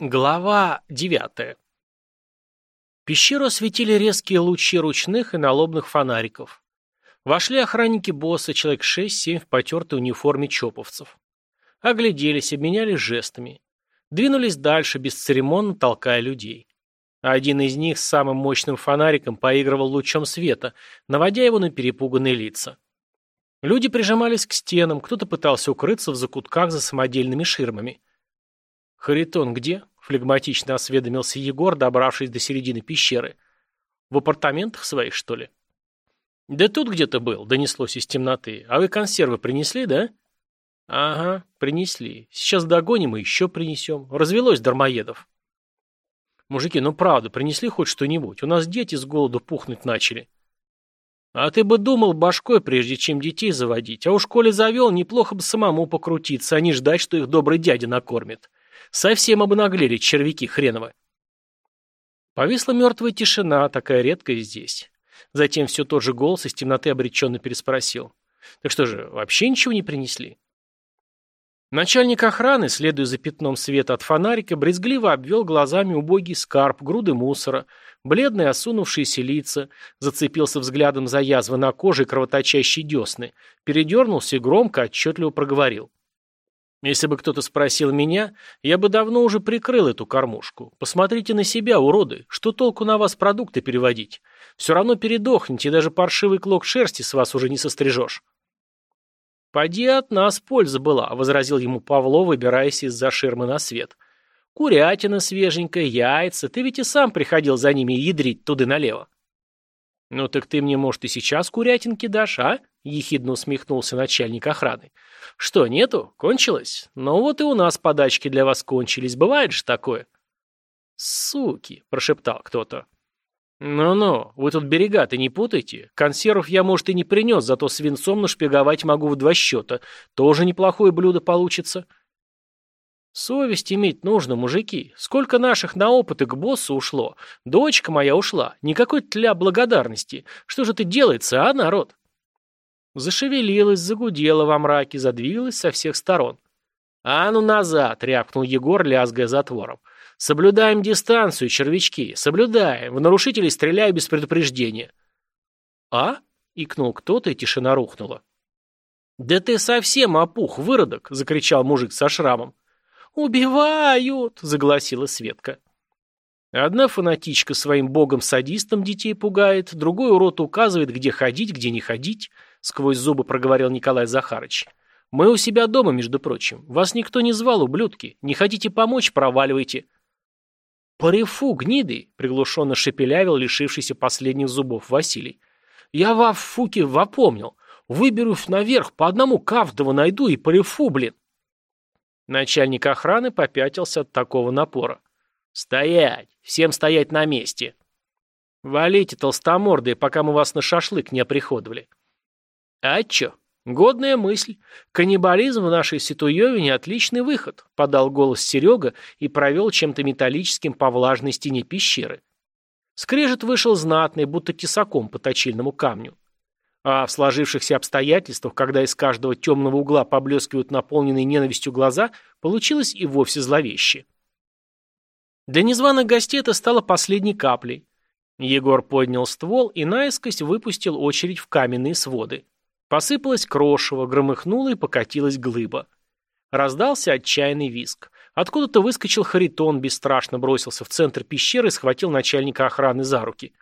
Глава девятая. Пещеру осветили резкие лучи ручных и налобных фонариков. Вошли охранники босса, человек шесть-семь в потертой униформе чоповцев. Огляделись, обменялись жестами. Двинулись дальше, бесцеремонно толкая людей. Один из них с самым мощным фонариком поигрывал лучом света, наводя его на перепуганные лица. Люди прижимались к стенам, кто-то пытался укрыться в закутках за самодельными ширмами. «Харитон где?» — флегматично осведомился Егор, добравшись до середины пещеры. «В апартаментах своих, что ли?» «Да тут где-то был», — донеслось из темноты. «А вы консервы принесли, да?» «Ага, принесли. Сейчас догоним и еще принесем. Развелось дармоедов». «Мужики, ну правда, принесли хоть что-нибудь. У нас дети с голоду пухнуть начали». «А ты бы думал башкой, прежде чем детей заводить. А уж коли завел, неплохо бы самому покрутиться, а не ждать, что их добрый дядя накормит. Совсем обнаглели червяки хреновы. Повисла мертвая тишина, такая редкая здесь. Затем все тот же голос из темноты обреченно переспросил. Так что же, вообще ничего не принесли? Начальник охраны, следуя за пятном света от фонарика, брезгливо обвел глазами убогий скарб, груды мусора, бледные осунувшиеся лица, зацепился взглядом за язвы на коже и кровоточащие десны, передернулся и громко, отчетливо проговорил. Если бы кто-то спросил меня, я бы давно уже прикрыл эту кормушку. Посмотрите на себя, уроды. Что толку на вас продукты переводить? Все равно передохнете, даже паршивый клок шерсти с вас уже не сострижешь. «Поди от нас польза была», — возразил ему Павло, выбираясь из-за ширмы на свет. «Курятина свеженькая, яйца. Ты ведь и сам приходил за ними ядрить туды налево». «Ну так ты мне, может, и сейчас курятинки дашь, а?» — ехидно усмехнулся начальник охраны. «Что, нету? Кончилось? Ну вот и у нас подачки для вас кончились. Бывает же такое?» «Суки!» — прошептал кто-то. «Ну-ну, вы тут берега-то не путайте. Консервов я, может, и не принес, зато свинцом нашпиговать могу в два счета. Тоже неплохое блюдо получится». Совесть иметь нужно, мужики. Сколько наших на опыты к боссу ушло. Дочка моя ушла. Никакой тля благодарности. Что же ты делается, а, народ? Зашевелилась, загудела во мраке, задвигалась со всех сторон. «А ну назад!» — рявкнул Егор, лязгая затвором. «Соблюдаем дистанцию, червячки, соблюдаем. В нарушителей стреляю без предупреждения». «А?» — икнул кто-то, и тишина рухнула. «Да ты совсем опух, выродок!» — закричал мужик со шрамом. «Убивают!» — загласила Светка. Одна фанатичка своим богом-садистом детей пугает, другой урод указывает, где ходить, где не ходить, сквозь зубы проговорил Николай Захарыч. Мы у себя дома, между прочим. Вас никто не звал, ублюдки. Не хотите помочь, проваливайте. Порефу, гниды, приглушенно шепелявил лишившийся последних зубов Василий. Я во фуке вопомнил. Выберусь наверх, по одному кавдова найду и порефу, блин. Начальник охраны попятился от такого напора. «Стоять! Всем стоять на месте!» «Валите, толстомордые, пока мы вас на шашлык не оприходовали!» «А чё? Годная мысль. Каннибализм в нашей ситуевине – отличный выход», – подал голос Серега и провел чем-то металлическим по влажной стене пещеры. Скрежет вышел знатный, будто тесаком по точильному камню. А в сложившихся обстоятельствах, когда из каждого темного угла поблескивают наполненные ненавистью глаза, получилось и вовсе зловеще. Для незваных гостей это стало последней каплей. Егор поднял ствол и наискось выпустил очередь в каменные своды. Посыпалось крошево, громыхнуло и покатилась глыба. Раздался отчаянный виск. Откуда-то выскочил Харитон, бесстрашно бросился в центр пещеры и схватил начальника охраны за руки.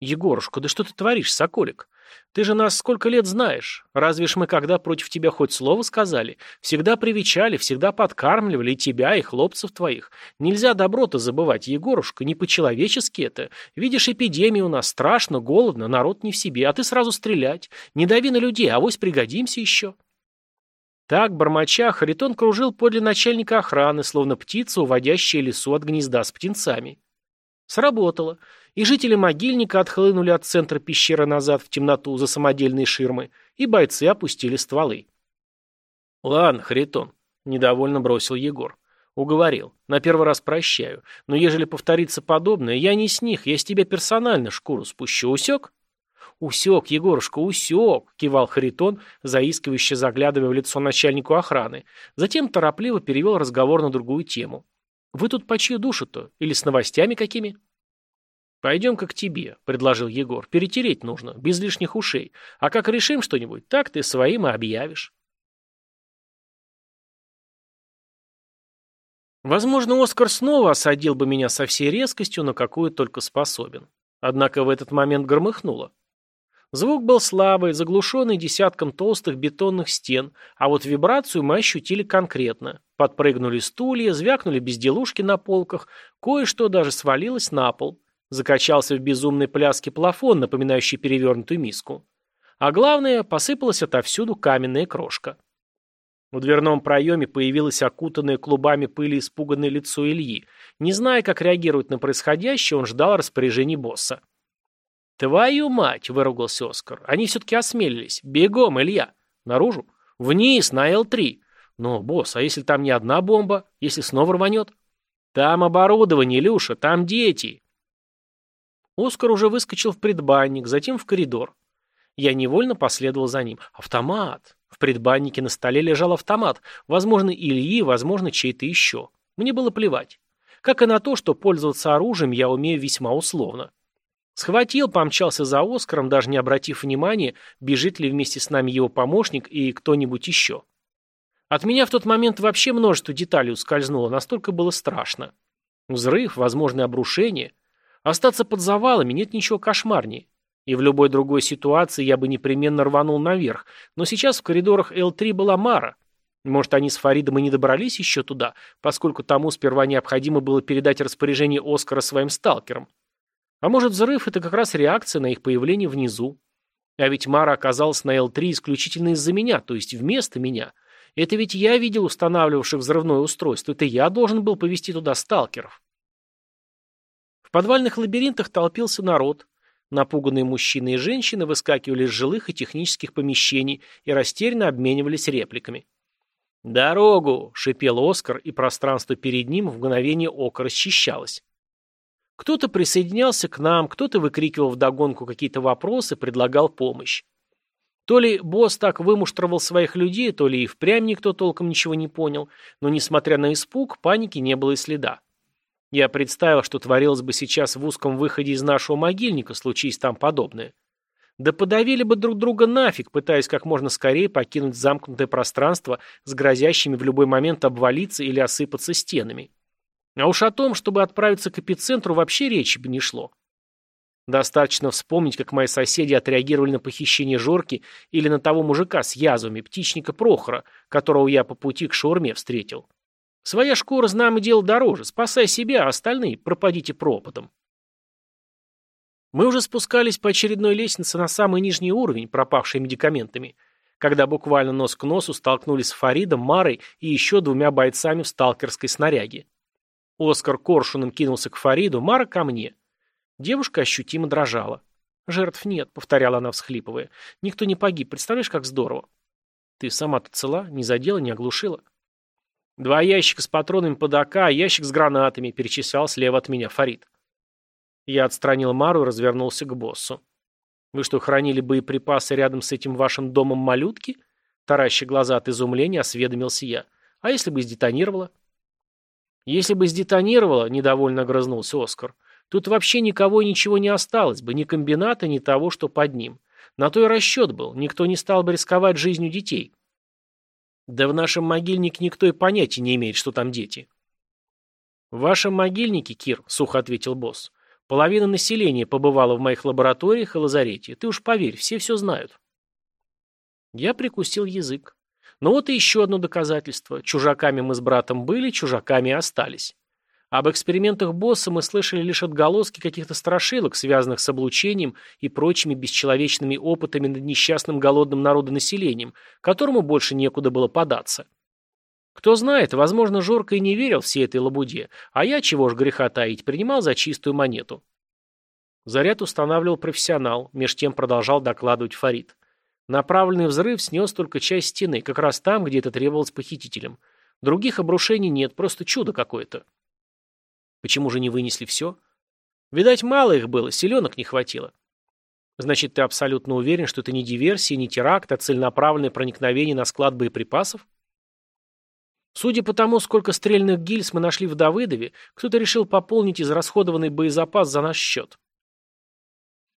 «Егорушка, да что ты творишь, соколик? Ты же нас сколько лет знаешь. Разве ж мы когда против тебя хоть слово сказали? Всегда привечали, всегда подкармливали и тебя, и хлопцев твоих. Нельзя добро-то забывать, Егорушка, не по-человечески это. Видишь, эпидемия у нас, страшно, голодно, народ не в себе, а ты сразу стрелять. Не дави на людей, авось пригодимся еще». Так, бормоча, Харитон кружил подле начальника охраны, словно птица, уводящая лесу от гнезда с птенцами. Сработало и жители могильника отхлынули от центра пещеры назад в темноту за самодельные ширмы, и бойцы опустили стволы. «Ладно, Харитон», — недовольно бросил Егор. «Уговорил. На первый раз прощаю. Но ежели повторится подобное, я не с них, я с тебя персонально шкуру спущу. Усек?» «Усек, Егорушка, усек!» — кивал Харитон, заискивающе заглядывая в лицо начальнику охраны. Затем торопливо перевел разговор на другую тему. Вы тут по чью душу-то? Или с новостями какими? «Пойдем-ка к тебе», — предложил Егор. «Перетереть нужно, без лишних ушей. А как решим что-нибудь, так ты своим и объявишь». Возможно, Оскар снова осадил бы меня со всей резкостью, на какую только способен. Однако в этот момент громыхнуло. Звук был слабый, заглушенный десятком толстых бетонных стен, а вот вибрацию мы ощутили конкретно. Подпрыгнули стулья, звякнули безделушки на полках, кое-что даже свалилось на пол. Закачался в безумной пляске плафон, напоминающий перевернутую миску. А главное, посыпалась отовсюду каменная крошка. В дверном проеме появилось окутанное клубами пыли испуганное лицо Ильи. Не зная, как реагировать на происходящее, он ждал распоряжений босса. «Твою мать!» — выругался Оскар. «Они все-таки осмелились. Бегом, Илья! Наружу? Вниз, на Л-3! Но, босс, а если там не одна бомба? Если снова рванет?» «Там оборудование, Илюша, там дети!» Оскар уже выскочил в предбанник, затем в коридор. Я невольно последовал за ним. Автомат. В предбаннике на столе лежал автомат. Возможно, Ильи, возможно, чей-то еще. Мне было плевать. Как и на то, что пользоваться оружием я умею весьма условно. Схватил, помчался за Оскаром, даже не обратив внимания, бежит ли вместе с нами его помощник и кто-нибудь еще. От меня в тот момент вообще множество деталей ускользнуло, настолько было страшно. Взрыв, возможное обрушение — Остаться под завалами нет ничего кошмарнее. И в любой другой ситуации я бы непременно рванул наверх, но сейчас в коридорах Л-3 была Мара. Может, они с Фаридом и не добрались еще туда, поскольку тому сперва необходимо было передать распоряжение Оскара своим сталкерам. А может, взрыв – это как раз реакция на их появление внизу. А ведь Мара оказалась на Л-3 исключительно из-за меня, то есть вместо меня. Это ведь я видел устанавливавших взрывное устройство, это я должен был повести туда сталкеров подвальных лабиринтах толпился народ. Напуганные мужчины и женщины выскакивали из жилых и технических помещений и растерянно обменивались репликами. «Дорогу!» — шипел Оскар, и пространство перед ним в мгновение ока расчищалось. Кто-то присоединялся к нам, кто-то выкрикивал вдогонку какие-то вопросы, предлагал помощь. То ли босс так вымуштровал своих людей, то ли и впрямь никто толком ничего не понял, но, несмотря на испуг, паники не было и следа. Я представил, что творилось бы сейчас в узком выходе из нашего могильника, случись там подобное. Да подавили бы друг друга нафиг, пытаясь как можно скорее покинуть замкнутое пространство с грозящими в любой момент обвалиться или осыпаться стенами. А уж о том, чтобы отправиться к эпицентру, вообще речи бы не шло. Достаточно вспомнить, как мои соседи отреагировали на похищение Жорки или на того мужика с язвами, птичника Прохора, которого я по пути к шаурме встретил. Своя шкура знамо дело дороже. Спасай себя, а остальные пропадите пропадом. Мы уже спускались по очередной лестнице на самый нижний уровень, пропавший медикаментами, когда буквально нос к носу столкнулись с Фаридом, Марой и еще двумя бойцами в сталкерской снаряге. Оскар коршуном кинулся к Фариду, Мара ко мне. Девушка ощутимо дрожала. «Жертв нет», — повторяла она, всхлипывая. «Никто не погиб. Представляешь, как здорово?» «Ты сама-то цела? Не задела, не оглушила?» «Два ящика с патронами под АК, а ящик с гранатами», — перечислял слева от меня Фарид. Я отстранил Мару и развернулся к боссу. «Вы что, хранили боеприпасы рядом с этим вашим домом малютки?» Таращи глаза от изумления, осведомился я. «А если бы сдетонировало?» «Если бы сдетонировало», — недовольно огрызнулся Оскар, «тут вообще никого и ничего не осталось бы, ни комбината, ни того, что под ним. На то и расчет был, никто не стал бы рисковать жизнью детей». Да в нашем могильнике никто и понятия не имеет, что там дети. В вашем могильнике, Кир, сухо ответил босс, половина населения побывала в моих лабораториях и лазарете. Ты уж поверь, все все знают. Я прикусил язык. Но вот и еще одно доказательство. Чужаками мы с братом были, чужаками остались. Об экспериментах босса мы слышали лишь отголоски каких-то страшилок, связанных с облучением и прочими бесчеловечными опытами над несчастным голодным народонаселением, которому больше некуда было податься. Кто знает, возможно, Жорка и не верил всей этой лабуде, а я, чего ж греха таить, принимал за чистую монету. Заряд устанавливал профессионал, меж тем продолжал докладывать Фарид. Направленный взрыв снес только часть стены, как раз там, где это требовалось похитителям. Других обрушений нет, просто чудо какое-то. Почему же не вынесли все? Видать, мало их было, селенок не хватило. Значит, ты абсолютно уверен, что это не диверсия, не теракт, а целенаправленное проникновение на склад боеприпасов? Судя по тому, сколько стрельных гильз мы нашли в Давыдове, кто-то решил пополнить израсходованный боезапас за наш счет.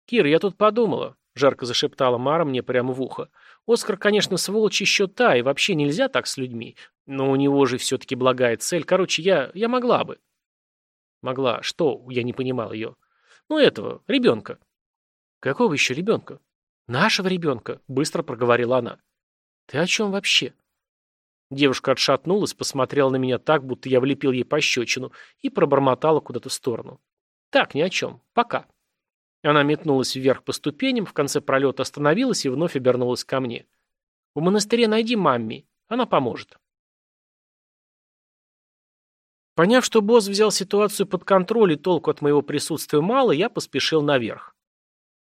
«Кир, я тут подумала», — жарко зашептала Мара мне прямо в ухо. «Оскар, конечно, сволочь еще та, и вообще нельзя так с людьми. Но у него же все-таки благая цель. Короче, я... я могла бы». «Могла. Что?» — я не понимал ее. «Ну, этого, ребенка». «Какого еще ребенка?» «Нашего ребенка», — быстро проговорила она. «Ты о чем вообще?» Девушка отшатнулась, посмотрела на меня так, будто я влепил ей пощечину, и пробормотала куда-то в сторону. «Так, ни о чем. Пока». Она метнулась вверх по ступеням, в конце пролета остановилась и вновь обернулась ко мне. «В монастыре найди мамми. Она поможет». Поняв, что босс взял ситуацию под контроль и толку от моего присутствия мало, я поспешил наверх.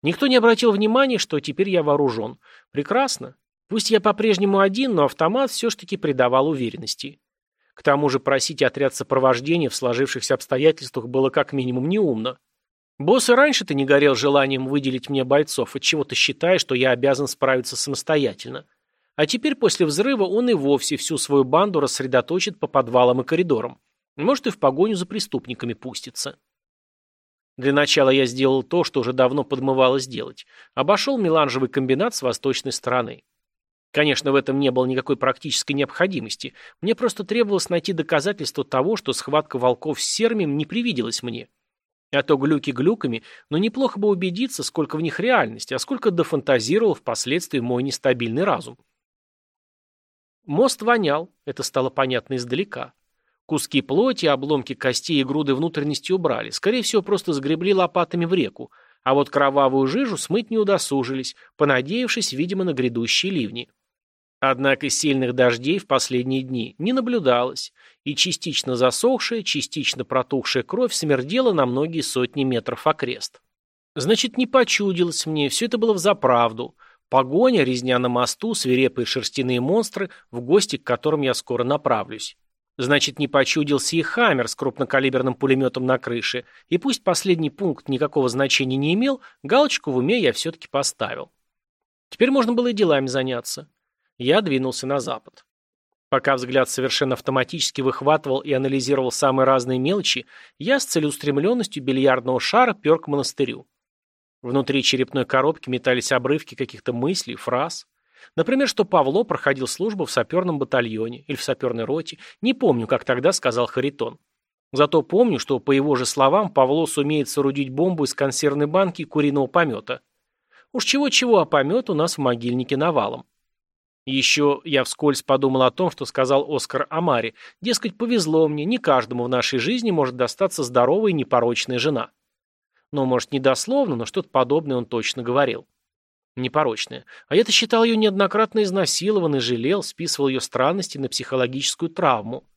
Никто не обратил внимания, что теперь я вооружен. Прекрасно. Пусть я по-прежнему один, но автомат все ж таки придавал уверенности. К тому же просить отряд сопровождения в сложившихся обстоятельствах было как минимум неумно. Босс и раньше-то не горел желанием выделить мне бойцов, отчего-то считая, что я обязан справиться самостоятельно. А теперь после взрыва он и вовсе всю свою банду рассредоточит по подвалам и коридорам. Может, и в погоню за преступниками пустится. Для начала я сделал то, что уже давно подмывалось делать. Обошел меланжевый комбинат с восточной стороны. Конечно, в этом не было никакой практической необходимости. Мне просто требовалось найти доказательство того, что схватка волков с сермием не привиделась мне. А то глюки глюками, но неплохо бы убедиться, сколько в них реальности, а сколько дофантазировал впоследствии мой нестабильный разум. Мост вонял, это стало понятно издалека. Куски плоти, обломки костей и груды внутренности убрали. Скорее всего, просто сгребли лопатами в реку. А вот кровавую жижу смыть не удосужились, понадеявшись, видимо, на грядущие ливни. Однако сильных дождей в последние дни не наблюдалось, и частично засохшая, частично протухшая кровь смердела на многие сотни метров окрест. Значит, не почудилось мне, все это было взаправду. Погоня, резня на мосту, свирепые шерстяные монстры, в гости к которым я скоро направлюсь. Значит, не почудился и «Хаммер» с крупнокалиберным пулеметом на крыше, и пусть последний пункт никакого значения не имел, галочку в уме я все-таки поставил. Теперь можно было и делами заняться. Я двинулся на запад. Пока взгляд совершенно автоматически выхватывал и анализировал самые разные мелочи, я с целеустремленностью бильярдного шара пер к монастырю. Внутри черепной коробки метались обрывки каких-то мыслей, фраз. Например, что Павло проходил службу в саперном батальоне или в саперной роте. Не помню, как тогда сказал Харитон. Зато помню, что, по его же словам, Павло сумеет соорудить бомбу из консервной банки куриного помета. Уж чего-чего, а помет у нас в могильнике навалом. Еще я вскользь подумал о том, что сказал Оскар Амари. Дескать, повезло мне, не каждому в нашей жизни может достаться здоровая и непорочная жена. Ну, может, не дословно, но что-то подобное он точно говорил. Непорочная. А я-то считал ее неоднократно изнасилованной, жалел, списывал ее странности на психологическую травму.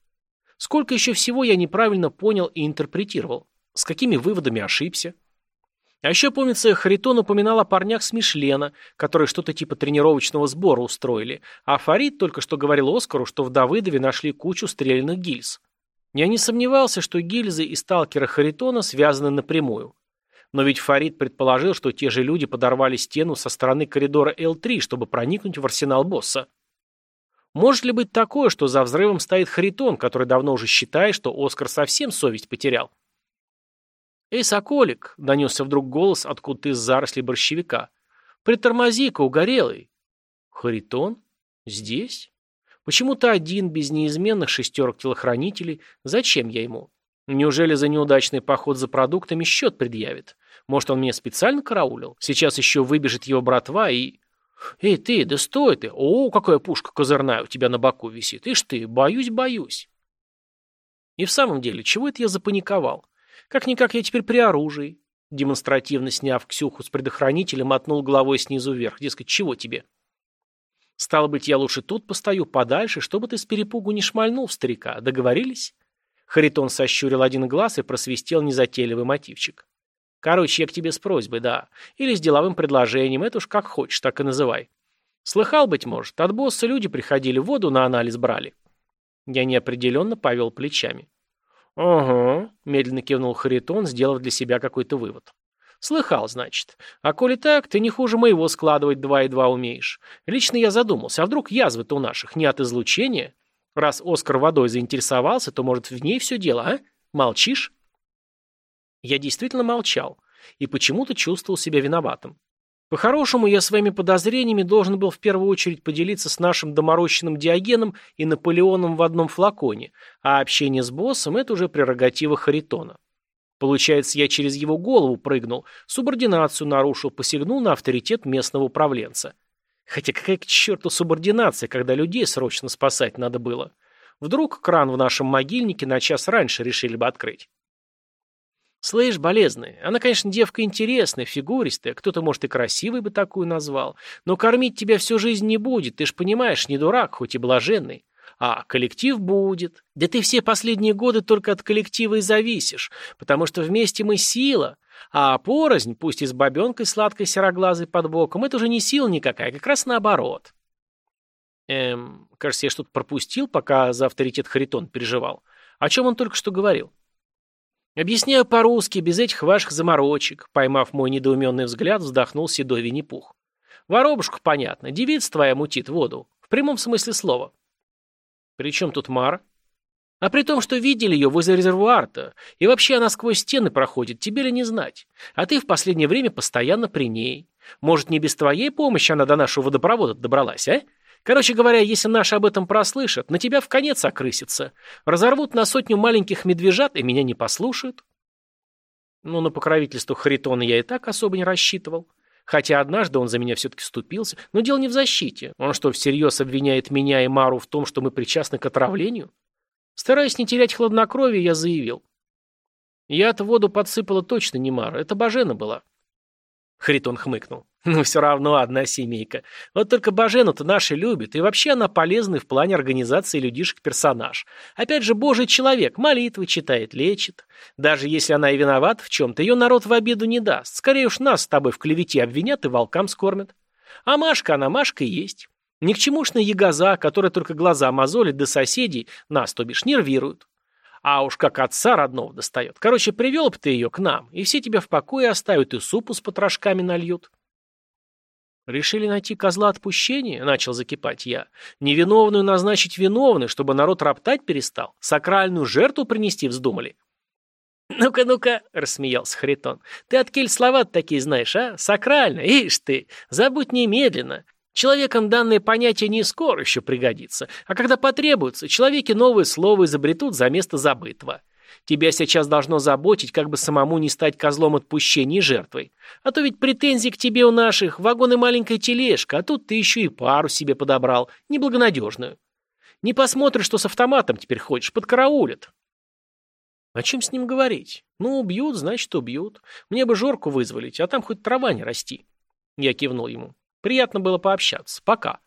Сколько еще всего я неправильно понял и интерпретировал. С какими выводами ошибся. А еще, помнится, Харитон упоминал о парнях с Мишлена, которые что-то типа тренировочного сбора устроили, а Фарид только что говорил Оскару, что в Давыдове нашли кучу стрелянных гильз. Я не сомневался, что гильзы и сталкера Харитона связаны напрямую. Но ведь Фарид предположил, что те же люди подорвали стену со стороны коридора Л-3, чтобы проникнуть в арсенал босса. Может ли быть такое, что за взрывом стоит Харитон, который давно уже считает, что Оскар совсем совесть потерял? «Эй, соколик!» — донесся вдруг голос откуда-то из зарослей борщевика. «Притормози-ка, угорелый!» «Харитон? Здесь? Почему-то один, без неизменных шестерок телохранителей. Зачем я ему? Неужели за неудачный поход за продуктами счет предъявит? Может, он меня специально караулил? Сейчас еще выбежит его братва и...» «Эй, ты, да стой ты! О, какая пушка козырная у тебя на боку висит! Ишь ты, боюсь, боюсь!» И в самом деле, чего это я запаниковал? Как-никак я теперь при оружии. Демонстративно сняв Ксюху с предохранителя, мотнул головой снизу вверх. Дескать, чего тебе? Стало быть, я лучше тут постою, подальше, чтобы ты с перепугу не шмальнул старика. Договорились? Харитон сощурил один глаз и просвистел незатейливый мотивчик. Короче, я к тебе с просьбой, да. Или с деловым предложением, это уж как хочешь, так и называй. Слыхал, быть может, от босса люди приходили, воду на анализ брали. Я неопределенно повел плечами. «Ага», — медленно кивнул Харитон, сделав для себя какой-то вывод. «Слыхал, значит. А коли так, ты не хуже моего складывать два и два умеешь. Лично я задумался, а вдруг язвы-то у наших не от излучения? Раз Оскар водой заинтересовался, то, может, в ней все дело, а? Молчишь?» Я действительно молчал и почему-то чувствовал себя виноватым. По-хорошему, я своими подозрениями должен был в первую очередь поделиться с нашим доморощенным Диогеном и Наполеоном в одном флаконе, а общение с боссом – это уже прерогатива Харитона. Получается, я через его голову прыгнул, субординацию нарушил, посягнул на авторитет местного управленца. Хотя какая к черту субординация, когда людей срочно спасать надо было? Вдруг кран в нашем могильнике на час раньше решили бы открыть. Слышь, болезный, она, конечно, девка интересная, фигуристая, кто-то, может, и красивый бы такую назвал, но кормить тебя всю жизнь не будет, ты ж понимаешь, не дурак, хоть и блаженный. А коллектив будет. Да ты все последние годы только от коллектива и зависишь, потому что вместе мы сила, а порознь, пусть и с бабенкой сладкой сероглазой под боком, это уже не сила никакая, как раз наоборот. Эм, кажется, я что-то пропустил, пока за авторитет Харитон переживал. О чем он только что говорил? Объясняю по-русски, без этих ваших заморочек. Поймав мой недоуменный взгляд, вздохнул седой Винни-Пух. Воробушка, понятно, девица твоя мутит воду. В прямом смысле слова. При чем тут Мара? А при том, что видели ее возле резервуара-то, и вообще она сквозь стены проходит, тебе ли не знать. А ты в последнее время постоянно при ней. Может, не без твоей помощи она до нашего водопровода добралась, а? Короче говоря, если наши об этом прослышат, на тебя в конец окрысятся. Разорвут на сотню маленьких медвежат и меня не послушают. Ну, на покровительство Харитона я и так особо не рассчитывал. Хотя однажды он за меня все-таки вступился. Но дело не в защите. Он что, всерьез обвиняет меня и Мару в том, что мы причастны к отравлению? Стараясь не терять хладнокровие, я заявил. Я-то воду подсыпала точно не Мара. Это Бажена была. Харитон хмыкнул. Ну, все равно одна семейка. Вот только Бажену-то наши любят, и вообще она полезный в плане организации людишек персонаж. Опять же, божий человек, молитвы читает, лечит. Даже если она и виновата в чем-то, ее народ в обиду не даст. Скорее уж нас с тобой в клевете обвинят и волкам скормят. А Машка, она Машка и есть. Ни к чемушная ягоза, которая только глаза мозолит до соседей, нас, то бишь, нервируют. А уж как отца родного достает. Короче, привел бы ты ее к нам, и все тебя в покое оставят, и супу с потрошками нальют. «Решили найти козла отпущения?» – начал закипать я. «Невиновную назначить виновной, чтобы народ роптать перестал? Сакральную жертву принести вздумали?» «Ну-ка, ну-ка», – рассмеялся Харитон. «Ты от кель слова такие знаешь, а? Сакрально, ишь ты! Забудь немедленно. Человекам данное понятие не скоро еще пригодится, а когда потребуется, человеки новое слово изобретут за место забытого. Тебя сейчас должно заботить, как бы самому не стать козлом отпущения и жертвой. А то ведь претензии к тебе у наших, вагон и маленькая тележка, а тут ты еще и пару себе подобрал, неблагонадежную. Не посмотришь, что с автоматом теперь ходишь, подкараулят. О чем с ним говорить? Ну, убьют, значит, убьют. Мне бы Жорку вызволить, а там хоть трава не расти. Я кивнул ему. Приятно было пообщаться. Пока.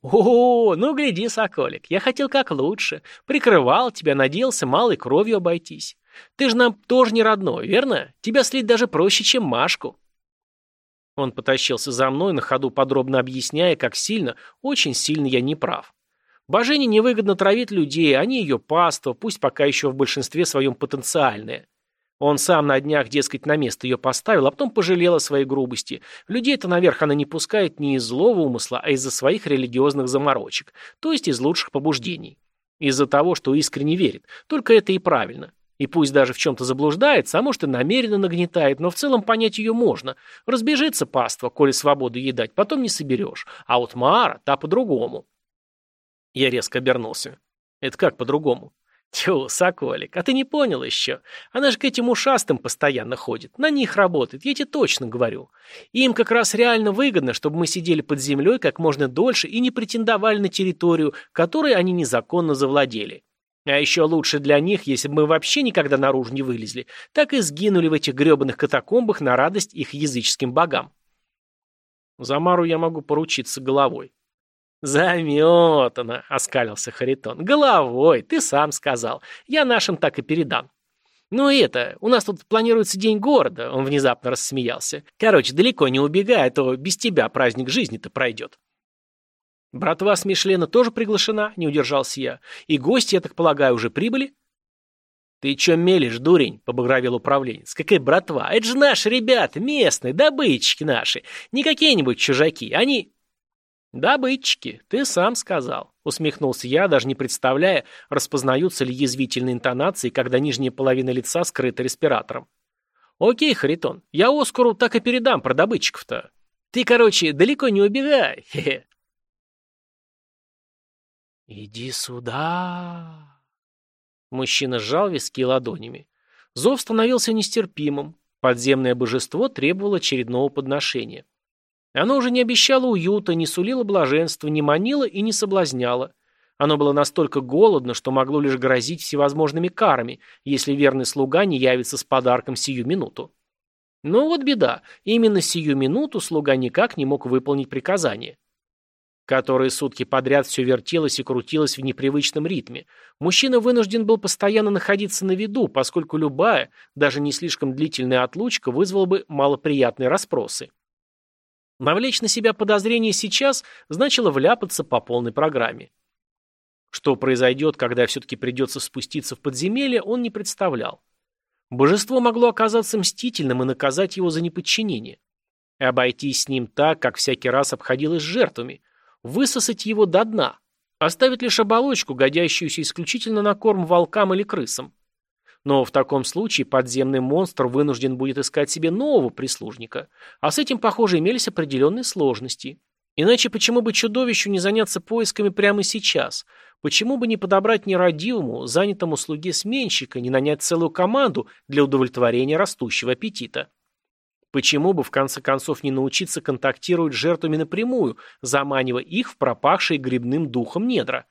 «О, ну гляди, соколик, я хотел как лучше. Прикрывал тебя, надеялся малой кровью обойтись. Ты же нам тоже не родной, верно? Тебя слить даже проще, чем Машку». Он потащился за мной, на ходу подробно объясняя, как сильно, очень сильно я не прав. Божене невыгодно травить людей, они ее паства, пусть пока еще в большинстве своем потенциальные. Он сам на днях, дескать, на место ее поставил, а потом пожалел о своей грубости. Людей-то наверх она не пускает не из злого умысла, а из-за своих религиозных заморочек, то есть из лучших побуждений. Из-за того, что искренне верит. Только это и правильно. И пусть даже в чем-то заблуждается, а может и намеренно нагнетает, но в целом понять ее можно. Разбежится паства, коли свободу едать, потом не соберешь. А вот Маара, та по-другому. Я резко обернулся. Это как по-другому? Тьфу, Соколик, а ты не понял еще? Она же к этим ушастым постоянно ходит. На них работает, я тебе точно говорю. Им как раз реально выгодно, чтобы мы сидели под землей как можно дольше и не претендовали на территорию, которой они незаконно завладели. А еще лучше для них, если бы мы вообще никогда наружу не вылезли, так и сгинули в этих гребаных катакомбах на радость их языческим богам. За Мару я могу поручиться головой. «Заметано», — оскалился Харитон. «Головой, ты сам сказал. Я нашим так и передам». «Ну и это, у нас тут планируется День города», — он внезапно рассмеялся. «Короче, далеко не убегай, а то без тебя праздник жизни-то пройдет». «Братва с Мишлена тоже приглашена», — не удержался я. «И гости, я так полагаю, уже прибыли?» «Ты чё мелешь, дурень?» — побагровел управленец. «Какая братва? Это же наши ребята, местные, добытчики наши. Не какие-нибудь чужаки. Они...» «Добытчики, ты сам сказал», — усмехнулся я, даже не представляя, распознаются ли язвительные интонации, когда нижняя половина лица скрыта респиратором. «Окей, Харитон, я Оскару так и передам про добытчиков-то. Ты, короче, далеко не убегай, хе-хе». «Иди сюда!» Мужчина сжал виски ладонями. Зов становился нестерпимым. Подземное божество требовало очередного подношения. Оно уже не обещало уюта, не сулило блаженства, не манило и не соблазняло. Оно было настолько голодно, что могло лишь грозить всевозможными карами, если верный слуга не явится с подарком сию минуту. Но вот беда, именно сию минуту слуга никак не мог выполнить приказание. Которые сутки подряд все вертелось и крутилось в непривычном ритме. Мужчина вынужден был постоянно находиться на виду, поскольку любая, даже не слишком длительная отлучка вызвала бы малоприятные расспросы. Навлечь на себя подозрения сейчас значило вляпаться по полной программе. Что произойдет, когда все-таки придется спуститься в подземелье, он не представлял. Божество могло оказаться мстительным и наказать его за неподчинение. И обойтись с ним так, как всякий раз обходилось с жертвами. Высосать его до дна. Оставить лишь оболочку, годящуюся исключительно на корм волкам или крысам. Но в таком случае подземный монстр вынужден будет искать себе нового прислужника. А с этим, похоже, имелись определенные сложности. Иначе почему бы чудовищу не заняться поисками прямо сейчас? Почему бы не подобрать нерадивому, занятому слуге сменщика, не нанять целую команду для удовлетворения растущего аппетита? Почему бы, в конце концов, не научиться контактировать с жертвами напрямую, заманивая их в пропахшие грибным духом недра?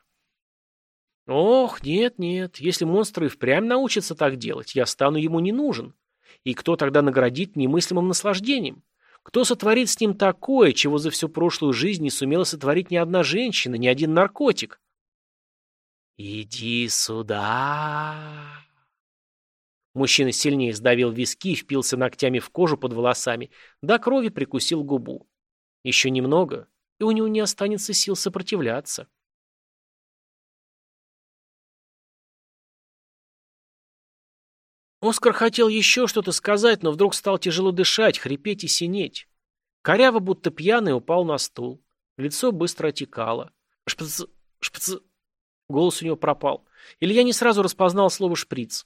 Ох, нет-нет, если монстры впрямь научатся так делать, я стану ему не нужен. И кто тогда наградит немыслимым наслаждением? Кто сотворит с ним такое, чего за всю прошлую жизнь не сумела сотворить ни одна женщина, ни один наркотик? «Иди сюда!» Мужчина сильнее сдавил виски и впился ногтями в кожу под волосами, до крови прикусил губу. Еще немного, и у него не останется сил сопротивляться. Оскар хотел еще что-то сказать, но вдруг стал тяжело дышать, хрипеть и синеть. Коряво, будто пьяный, упал на стул. Лицо быстро отекало. «Шпц... шпц...» Голос у него пропал. Илья не сразу распознал слово «шприц».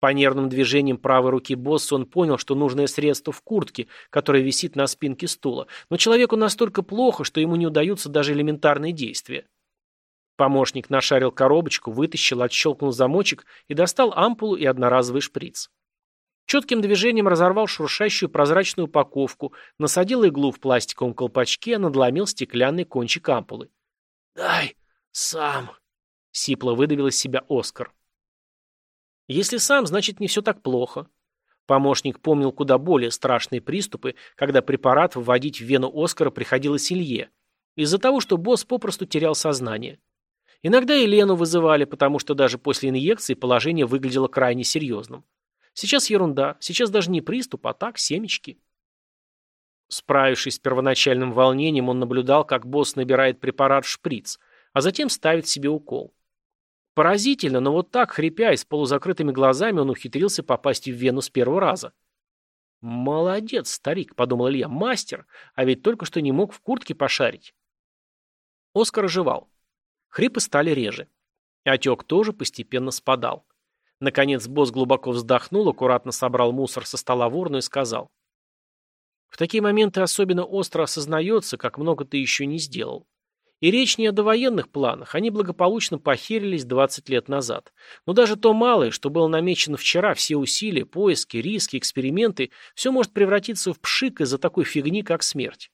По нервным движениям правой руки босса он понял, что нужное средство в куртке, которое висит на спинке стула. Но человеку настолько плохо, что ему не удаются даже элементарные действия. Помощник нашарил коробочку, вытащил, отщелкнул замочек и достал ампулу и одноразовый шприц. Четким движением разорвал шуршащую прозрачную упаковку, насадил иглу в пластиковом колпачке, надломил стеклянный кончик ампулы. «Дай сам», — сипло выдавил из себя Оскар. «Если сам, значит, не все так плохо». Помощник помнил куда более страшные приступы, когда препарат вводить в вену Оскара приходилось Илье, из-за того, что босс попросту терял сознание. Иногда и Лену вызывали, потому что даже после инъекции положение выглядело крайне серьезным. Сейчас ерунда, сейчас даже не приступ, а так семечки. Справившись с первоначальным волнением, он наблюдал, как босс набирает препарат в шприц, а затем ставит себе укол. Поразительно, но вот так, хрипя и с полузакрытыми глазами, он ухитрился попасть в вену с первого раза. «Молодец, старик», — подумал Илья, — «мастер, а ведь только что не мог в куртке пошарить». Оскар оживал. Хрипы стали реже. Отек тоже постепенно спадал. Наконец босс глубоко вздохнул, аккуратно собрал мусор со стола в урну и сказал. В такие моменты особенно остро осознается, как много ты еще не сделал. И речь не о довоенных планах, они благополучно похерились 20 лет назад. Но даже то малое, что было намечено вчера, все усилия, поиски, риски, эксперименты, все может превратиться в пшик из-за такой фигни, как смерть.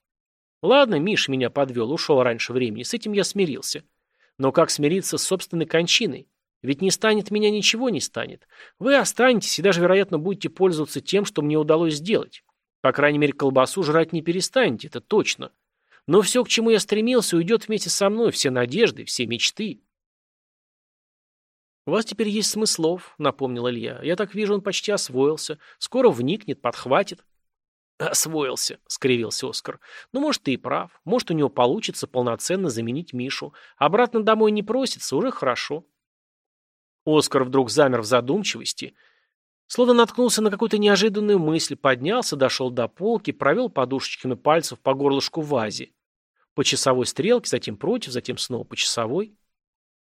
Ладно, Миш меня подвел, ушел раньше времени, с этим я смирился. Но как смириться с собственной кончиной? Ведь не станет меня ничего не станет. Вы останетесь и даже, вероятно, будете пользоваться тем, что мне удалось сделать. По крайней мере, колбасу жрать не перестанете, это точно. Но все, к чему я стремился, уйдет вместе со мной, все надежды, все мечты. «У вас теперь есть смыслов», — напомнил Илья. «Я так вижу, он почти освоился. Скоро вникнет, подхватит». «Освоился», — скривился Оскар. «Ну, может, ты и прав. Может, у него получится полноценно заменить Мишу. Обратно домой не просится, уже хорошо». Оскар вдруг замер в задумчивости, словно наткнулся на какую-то неожиданную мысль, поднялся, дошел до полки, провел подушечками пальцев по горлышку вазе. По часовой стрелке, затем против, затем снова по часовой.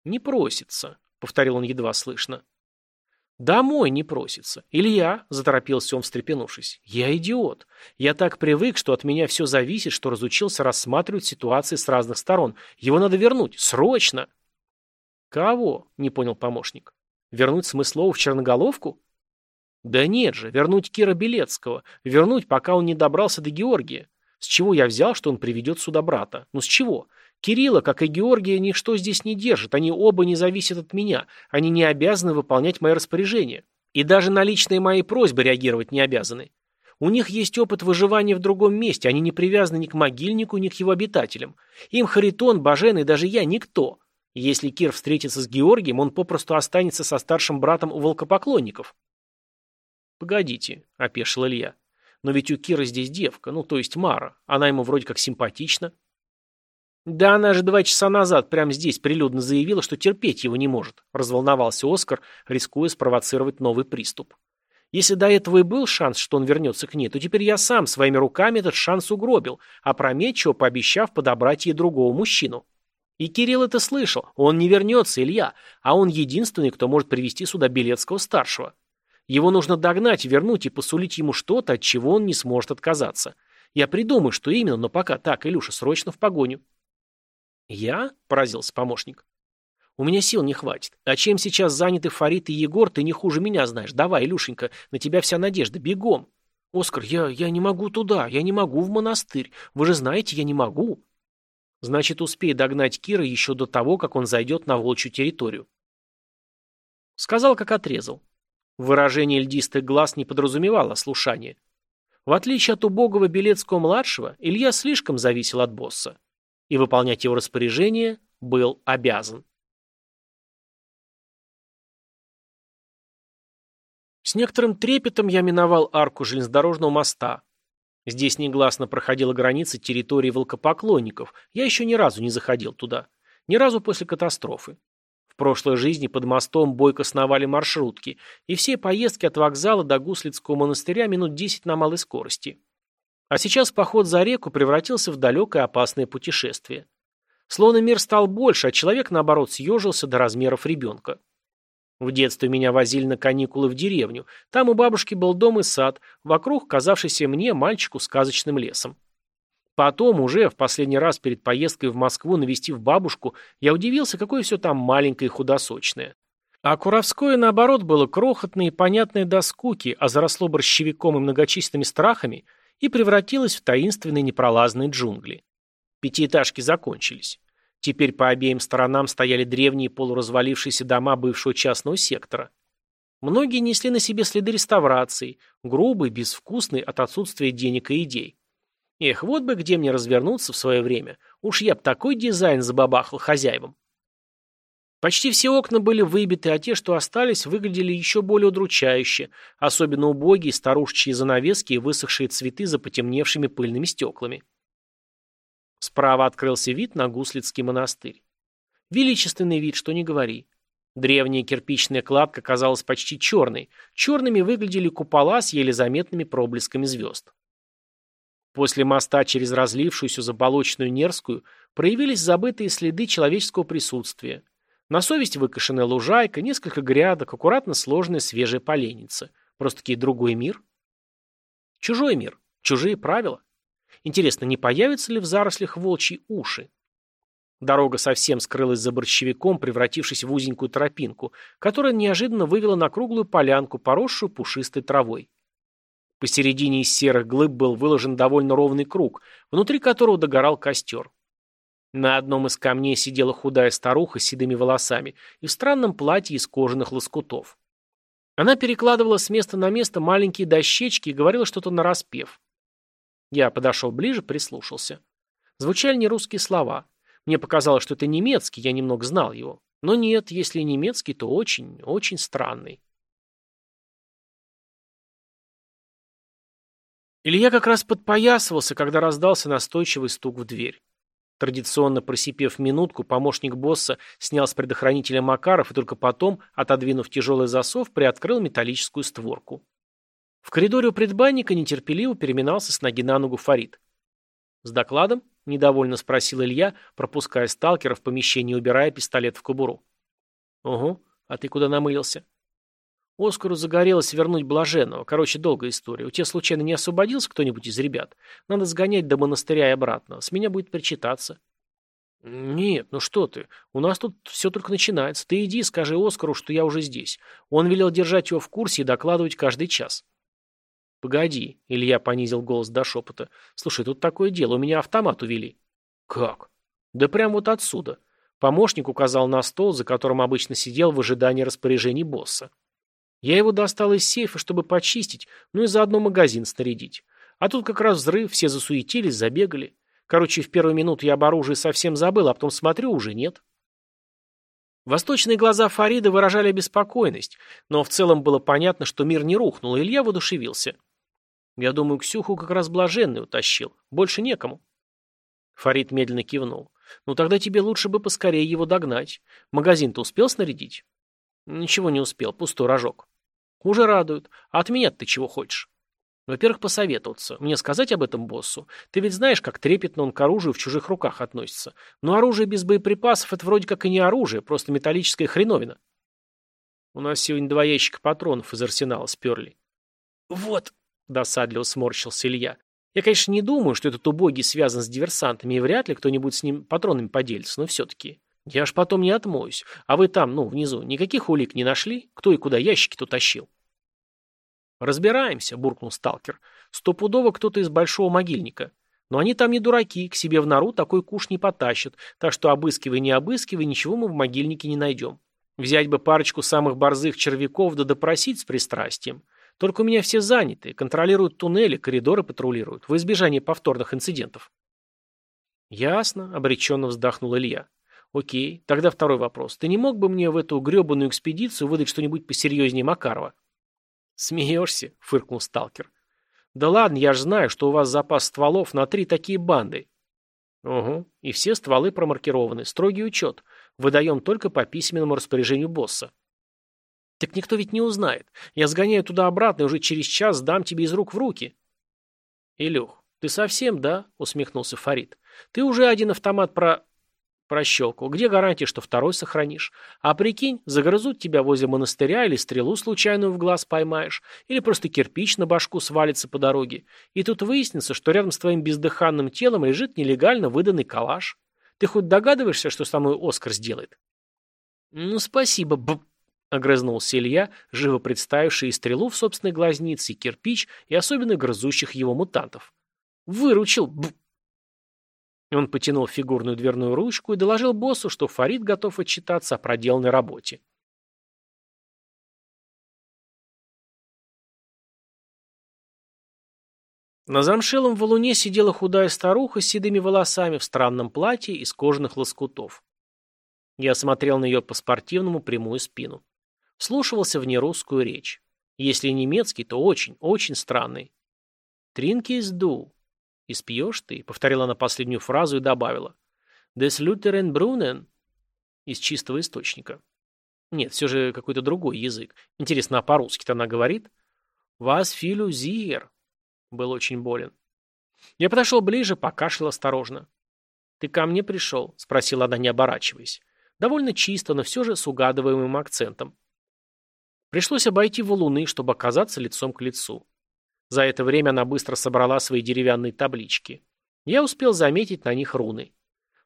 «Не просится», — повторил он едва слышно. «Домой не просится. Илья», — заторопился он, встрепенувшись, — «я идиот. Я так привык, что от меня все зависит, что разучился рассматривать ситуации с разных сторон. Его надо вернуть. Срочно!» «Кого?» — не понял помощник. «Вернуть Смыслову в Черноголовку?» «Да нет же, вернуть Кира Белецкого. Вернуть, пока он не добрался до Георгия. С чего я взял, что он приведет сюда брата? Ну с чего? Кирилла, как и Георгия, ничто здесь не держит. Они оба не зависят от меня. Они не обязаны выполнять мои распоряжения. И даже на личные мои просьбы реагировать не обязаны. У них есть опыт выживания в другом месте. Они не привязаны ни к могильнику, ни к его обитателям. Им Харитон, Бажен и даже я никто. Если Кир встретится с Георгием, он попросту останется со старшим братом у волкопоклонников. «Погодите», — опешил Илья. «Но ведь у Киры здесь девка, ну, то есть Мара. Она ему вроде как симпатична». «Да она же два часа назад прямо здесь прилюдно заявила, что терпеть его не может», – разволновался Оскар, рискуя спровоцировать новый приступ. «Если до этого и был шанс, что он вернется к ней, то теперь я сам своими руками этот шанс угробил, опрометчиво пообещав подобрать ей другого мужчину. И Кирилл это слышал. Он не вернется, Илья, а он единственный, кто может привести сюда Белецкого-старшего. Его нужно догнать, вернуть и посулить ему что-то, от чего он не сможет отказаться. Я придумаю, что именно, но пока так, Илюша, срочно в погоню». «Я?» – поразился помощник. «У меня сил не хватит. А чем сейчас заняты Фарид и Егор, ты не хуже меня знаешь. Давай, Илюшенька, на тебя вся надежда. Бегом!» «Оскар, я, я не могу туда, я не могу в монастырь. Вы же знаете, я не могу». «Значит, успей догнать Кира еще до того, как он зайдет на волчью территорию». Сказал, как отрезал. Выражение льдистых глаз не подразумевало слушание. В отличие от убогого Белецкого-младшего, Илья слишком зависел от босса и выполнять его распоряжение был обязан. С некоторым трепетом я миновал арку железнодорожного моста. Здесь негласно проходила граница территории волкопоклонников. Я еще ни разу не заходил туда. Ни разу после катастрофы. В прошлой жизни под мостом бойко сновали маршрутки, и все поездки от вокзала до Гуслицкого монастыря минут 10 на малой скорости. А сейчас поход за реку превратился в далекое опасное путешествие. Словно мир стал больше, а человек, наоборот, съежился до размеров ребенка. В детстве меня возили на каникулы в деревню. Там у бабушки был дом и сад, вокруг казавшийся мне, мальчику, сказочным лесом. Потом, уже в последний раз перед поездкой в Москву, навестив бабушку, я удивился, какое все там маленькое и худосочное. А Куровское, наоборот, было крохотное и понятное до скуки, а заросло борщевиком и многочисленными страхами – и превратилась в таинственные непролазные джунгли. Пятиэтажки закончились. Теперь по обеим сторонам стояли древние полуразвалившиеся дома бывшего частного сектора. Многие несли на себе следы реставрации, грубые, безвкусные от отсутствия денег и идей. Эх, вот бы где мне развернуться в свое время. Уж я б такой дизайн забабахал хозяевам. Почти все окна были выбиты, а те, что остались, выглядели еще более удручающе, особенно убогие старушечьи занавески и высохшие цветы за потемневшими пыльными стеклами. Справа открылся вид на Гуслицкий монастырь. Величественный вид, что не говори. Древняя кирпичная кладка казалась почти черной. Черными выглядели купола с еле заметными проблесками звезд. После моста через разлившуюся заболоченную Нерскую проявились забытые следы человеческого присутствия. На совесть выкошенная лужайка, несколько грядок, аккуратно сложная свежая поленница. Просто-таки другой мир. Чужой мир, чужие правила. Интересно, не появятся ли в зарослях волчьи уши? Дорога совсем скрылась за борщевиком, превратившись в узенькую тропинку, которая неожиданно вывела на круглую полянку, поросшую пушистой травой. Посередине из серых глыб был выложен довольно ровный круг, внутри которого догорал костер. На одном из камней сидела худая старуха с седыми волосами и в странном платье из кожаных лоскутов. Она перекладывала с места на место маленькие дощечки и говорила что-то нараспев. Я подошел ближе, прислушался. Звучали нерусские слова. Мне показалось, что это немецкий, я немного знал его. Но нет, если немецкий, то очень, очень странный. Илья как раз подпоясывался, когда раздался настойчивый стук в дверь. Традиционно просипев минутку, помощник босса снял с предохранителя Макаров и только потом, отодвинув тяжелый засов, приоткрыл металлическую створку. В коридоре у предбанника нетерпеливо переминался с ноги на ногу Фарид. «С докладом?» – недовольно спросил Илья, пропуская сталкера в помещение убирая пистолет в кобуру. «Угу. А ты куда намылился?» Оскару загорелось вернуть Блаженного. Короче, долгая история. У тебя случайно не освободился кто-нибудь из ребят? Надо сгонять до монастыря и обратно. С меня будет причитаться. «Нет, ну что ты. У нас тут все только начинается. Ты иди, скажи Оскару, что я уже здесь. Он велел держать его в курсе и докладывать каждый час». «Погоди», — Илья понизил голос до шепота. «Слушай, тут такое дело, у меня автомат увели». «Как?» «Да прям вот отсюда». Помощник указал на стол, за которым обычно сидел в ожидании распоряжений босса. Я его достал из сейфа, чтобы почистить, ну и заодно магазин снарядить. А тут как раз взрыв, все засуетились, забегали. Короче, в первую минуту я об оружии совсем забыл, а потом смотрю, уже нет. Восточные глаза Фарида выражали беспокойность, но в целом было понятно, что мир не рухнул, и Илья воодушевился. Я думаю, Ксюху как раз блаженный утащил. Больше некому. Фарид медленно кивнул. Ну тогда тебе лучше бы поскорее его догнать. Магазин-то успел снарядить? Ничего не успел, пустой рожок. Уже радует. А от меня ты чего хочешь? Во-первых, посоветоваться. Мне сказать об этом боссу? Ты ведь знаешь, как трепетно он к оружию в чужих руках относится. Но оружие без боеприпасов – это вроде как и не оружие, просто металлическая хреновина. У нас сегодня два ящика патронов из арсенала сперли. Вот, досадливо сморщился Илья. Я, конечно, не думаю, что этот убогий связан с диверсантами, и вряд ли кто-нибудь с ним патронами поделится, но все-таки. Я ж потом не отмоюсь. А вы там, ну, внизу, никаких улик не нашли? Кто и куда ящики-то тащил? «Разбираемся», — буркнул сталкер. «Стопудово кто-то из большого могильника. Но они там не дураки, к себе в нору такой куш не потащат, так что обыскивай, не обыскивай, ничего мы в могильнике не найдем. Взять бы парочку самых борзых червяков да допросить с пристрастием. Только у меня все заняты, контролируют туннели, коридоры патрулируют, в избежание повторных инцидентов». «Ясно», — обреченно вздохнул Илья. «Окей, тогда второй вопрос. Ты не мог бы мне в эту гребаную экспедицию выдать что-нибудь посерьезнее Макарова?» «Смеешься?» — фыркнул сталкер. «Да ладно, я же знаю, что у вас запас стволов на три такие банды». «Угу, и все стволы промаркированы. Строгий учет. Выдаем только по письменному распоряжению босса». «Так никто ведь не узнает. Я сгоняю туда-обратно и уже через час сдам тебе из рук в руки». «Илюх, ты совсем, да?» — усмехнулся Фарид. «Ты уже один автомат про...» Прощелкал. Где гарантия, что второй сохранишь? А прикинь, загрызут тебя возле монастыря или стрелу случайную в глаз поймаешь, или просто кирпич на башку свалится по дороге. И тут выяснится, что рядом с твоим бездыханным телом лежит нелегально выданный калаш. Ты хоть догадываешься, что со мной Оскар сделает? Ну, спасибо, б... Огрызнулся Илья, живо представивший и стрелу в собственной глазнице, и кирпич, и особенно грызущих его мутантов. Выручил, б... Он потянул фигурную дверную ручку и доложил боссу, что Фарид готов отчитаться о проделанной работе. На замшелом валуне сидела худая старуха с седыми волосами в странном платье из кожаных лоскутов. Я смотрел на ее по-спортивному прямую спину. Слушался в нерусскую речь. Если немецкий, то очень, очень странный. Тринки из ду. «И спьешь ты?» — повторила она последнюю фразу и добавила. «Des Lutheren Brunnen?» Из чистого источника. Нет, все же какой-то другой язык. Интересно, а по-русски-то она говорит? «Was филю зиер?» Был очень болен. Я подошел ближе, покашлял осторожно. «Ты ко мне пришел?» — спросила она, не оборачиваясь. Довольно чисто, но все же с угадываемым акцентом. Пришлось обойти валуны, чтобы оказаться лицом к лицу. За это время она быстро собрала свои деревянные таблички. Я успел заметить на них руны.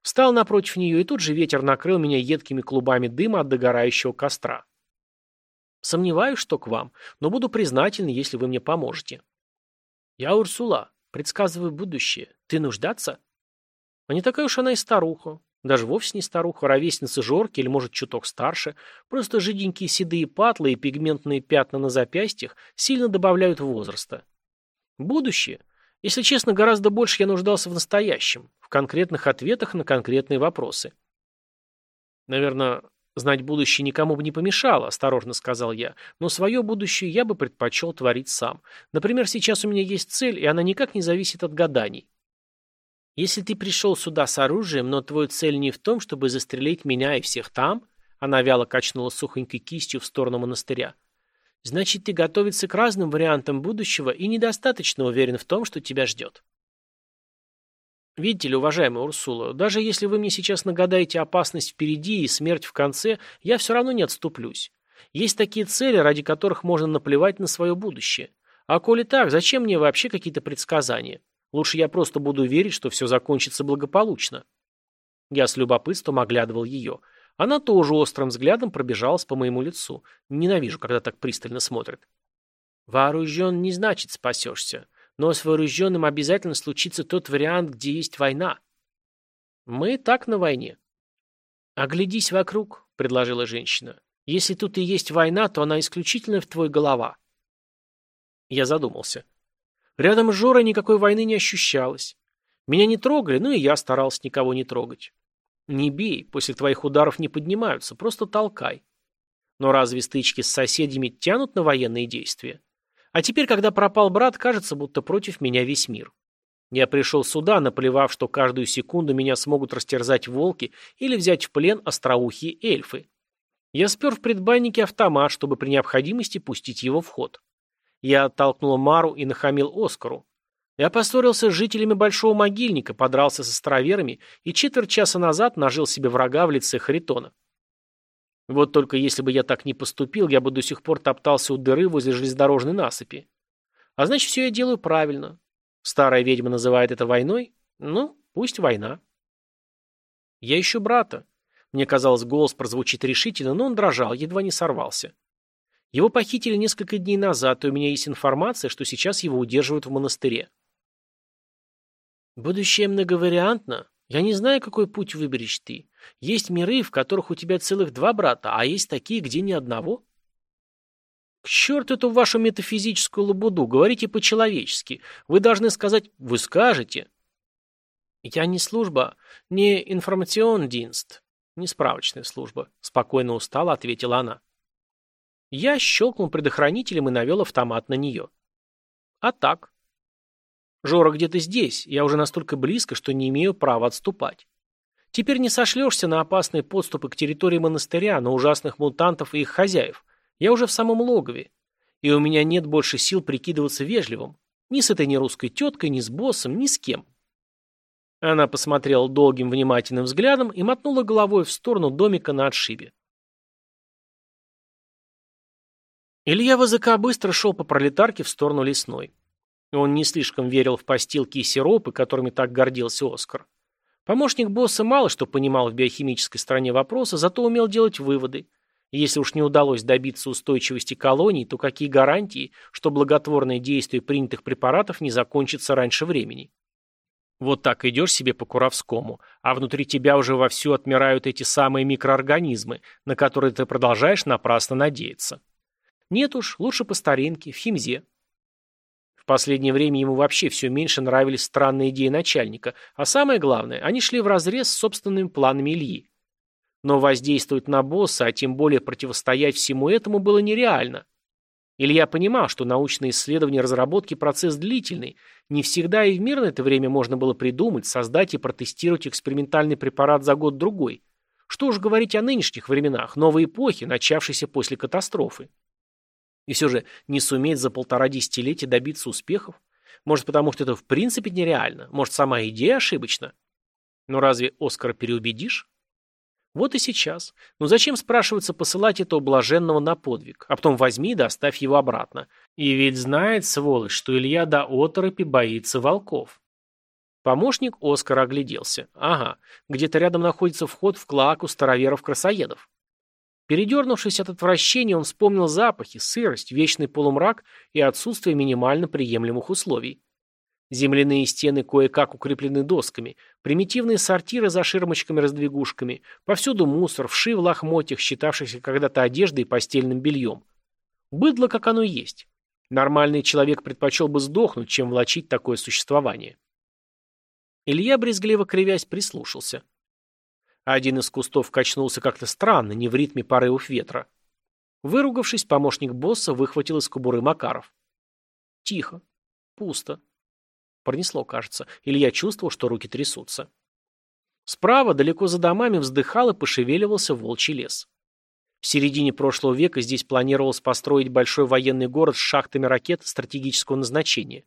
Встал напротив нее, и тут же ветер накрыл меня едкими клубами дыма от догорающего костра. Сомневаюсь, что к вам, но буду признателен, если вы мне поможете. Я Урсула, предсказываю будущее. Ты нуждаться? А не такая уж она и старуха. Даже вовсе не старуха, ровесница Жорки или, может, чуток старше. Просто жиденькие седые патлы и пигментные пятна на запястьях сильно добавляют возраста. Будущее. Если честно, гораздо больше я нуждался в настоящем, в конкретных ответах на конкретные вопросы. Наверное, знать будущее никому бы не помешало, осторожно сказал я, но свое будущее я бы предпочел творить сам. Например, сейчас у меня есть цель, и она никак не зависит от гаданий. Если ты пришел сюда с оружием, но твой цель не в том, чтобы застрелить меня и всех там, она вяло качнула сухонькой кистью в сторону монастыря, Значит, ты готовится к разным вариантам будущего и недостаточно уверен в том, что тебя ждет. Видите ли, уважаемая Урсула, даже если вы мне сейчас нагадаете опасность впереди и смерть в конце, я все равно не отступлюсь. Есть такие цели, ради которых можно наплевать на свое будущее. А коли так, зачем мне вообще какие-то предсказания? Лучше я просто буду верить, что все закончится благополучно. Я с любопытством оглядывал ее. Она тоже острым взглядом пробежалась по моему лицу. Ненавижу, когда так пристально смотрят. Вооружен не значит спасешься. Но с вооруженным обязательно случится тот вариант, где есть война. Мы так на войне. Оглядись вокруг, предложила женщина. Если тут и есть война, то она исключительно в твой голова. Я задумался. Рядом с Жорой никакой войны не ощущалось. Меня не трогали, ну и я старался никого не трогать. Не бей, после твоих ударов не поднимаются, просто толкай. Но разве стычки с соседями тянут на военные действия? А теперь, когда пропал брат, кажется, будто против меня весь мир. Я пришел сюда, наплевав, что каждую секунду меня смогут растерзать волки или взять в плен остроухие эльфы. Я спер в предбаннике автомат, чтобы при необходимости пустить его в ход. Я оттолкнул Мару и нахамил Оскару. Я поссорился с жителями Большого Могильника, подрался со староверами и четверть часа назад нажил себе врага в лице Харитона. Вот только если бы я так не поступил, я бы до сих пор топтался у дыры возле железнодорожной насыпи. А значит, все я делаю правильно. Старая ведьма называет это войной? Ну, пусть война. Я ищу брата. Мне казалось, голос прозвучит решительно, но он дрожал, едва не сорвался. Его похитили несколько дней назад, и у меня есть информация, что сейчас его удерживают в монастыре. Будущее многовариантно. Я не знаю, какой путь выберешь ты. Есть миры, в которых у тебя целых два брата, а есть такие, где ни одного. К черту эту вашу метафизическую лабуду, говорите по-человечески. Вы должны сказать «вы скажете». Я не служба, не информациондинст, не справочная служба, спокойно устала, ответила она. Я щелкнул предохранителем и навел автомат на нее. А так? Жора где-то здесь, я уже настолько близко, что не имею права отступать. Теперь не сошлешься на опасные подступы к территории монастыря, на ужасных мутантов и их хозяев. Я уже в самом логове. И у меня нет больше сил прикидываться вежливым. Ни с этой нерусской теткой, ни с боссом, ни с кем. Она посмотрела долгим внимательным взглядом и мотнула головой в сторону домика на отшибе. Илья ВЗК быстро шел по пролетарке в сторону лесной. Он не слишком верил в постилки и сиропы, которыми так гордился Оскар. Помощник босса мало что понимал в биохимической стороне вопроса, зато умел делать выводы. Если уж не удалось добиться устойчивости колоний, то какие гарантии, что благотворное действие принятых препаратов не закончится раньше времени? Вот так идешь себе по Куровскому, а внутри тебя уже вовсю отмирают эти самые микроорганизмы, на которые ты продолжаешь напрасно надеяться. Нет уж, лучше по старинке, в химзе последнее время ему вообще все меньше нравились странные идеи начальника, а самое главное, они шли вразрез с собственными планами Ильи. Но воздействовать на босса, а тем более противостоять всему этому, было нереально. Илья понимал, что научные исследования разработки процесс длительный, не всегда и в мирное это время можно было придумать, создать и протестировать экспериментальный препарат за год-другой. Что уж говорить о нынешних временах, новой эпохи, начавшейся после катастрофы. И все же не суметь за полтора десятилетия добиться успехов? Может, потому что это в принципе нереально? Может, сама идея ошибочна? Но разве Оскара переубедишь? Вот и сейчас. Ну зачем, спрашивается, посылать этого блаженного на подвиг? А потом возьми и доставь его обратно. И ведь знает, сволочь, что Илья до оторопи боится волков. Помощник Оскара огляделся. Ага, где-то рядом находится вход в клаку староверов-красоедов. Передернувшись от отвращения, он вспомнил запахи, сырость, вечный полумрак и отсутствие минимально приемлемых условий. Земляные стены кое-как укреплены досками, примитивные сортиры за ширмочками-раздвигушками, повсюду мусор, вши в лохмотьях, считавшихся когда-то одеждой и постельным бельем. Быдло, как оно есть. Нормальный человек предпочел бы сдохнуть, чем влачить такое существование. Илья, брезгливо кривясь, прислушался. Один из кустов качнулся как-то странно, не в ритме порывов ветра. Выругавшись, помощник босса выхватил из кобуры Макаров. Тихо. Пусто. Пронесло, кажется. Или я чувствовал, что руки трясутся. Справа, далеко за домами, вздыхал и пошевеливался волчий лес. В середине прошлого века здесь планировалось построить большой военный город с шахтами ракет стратегического назначения.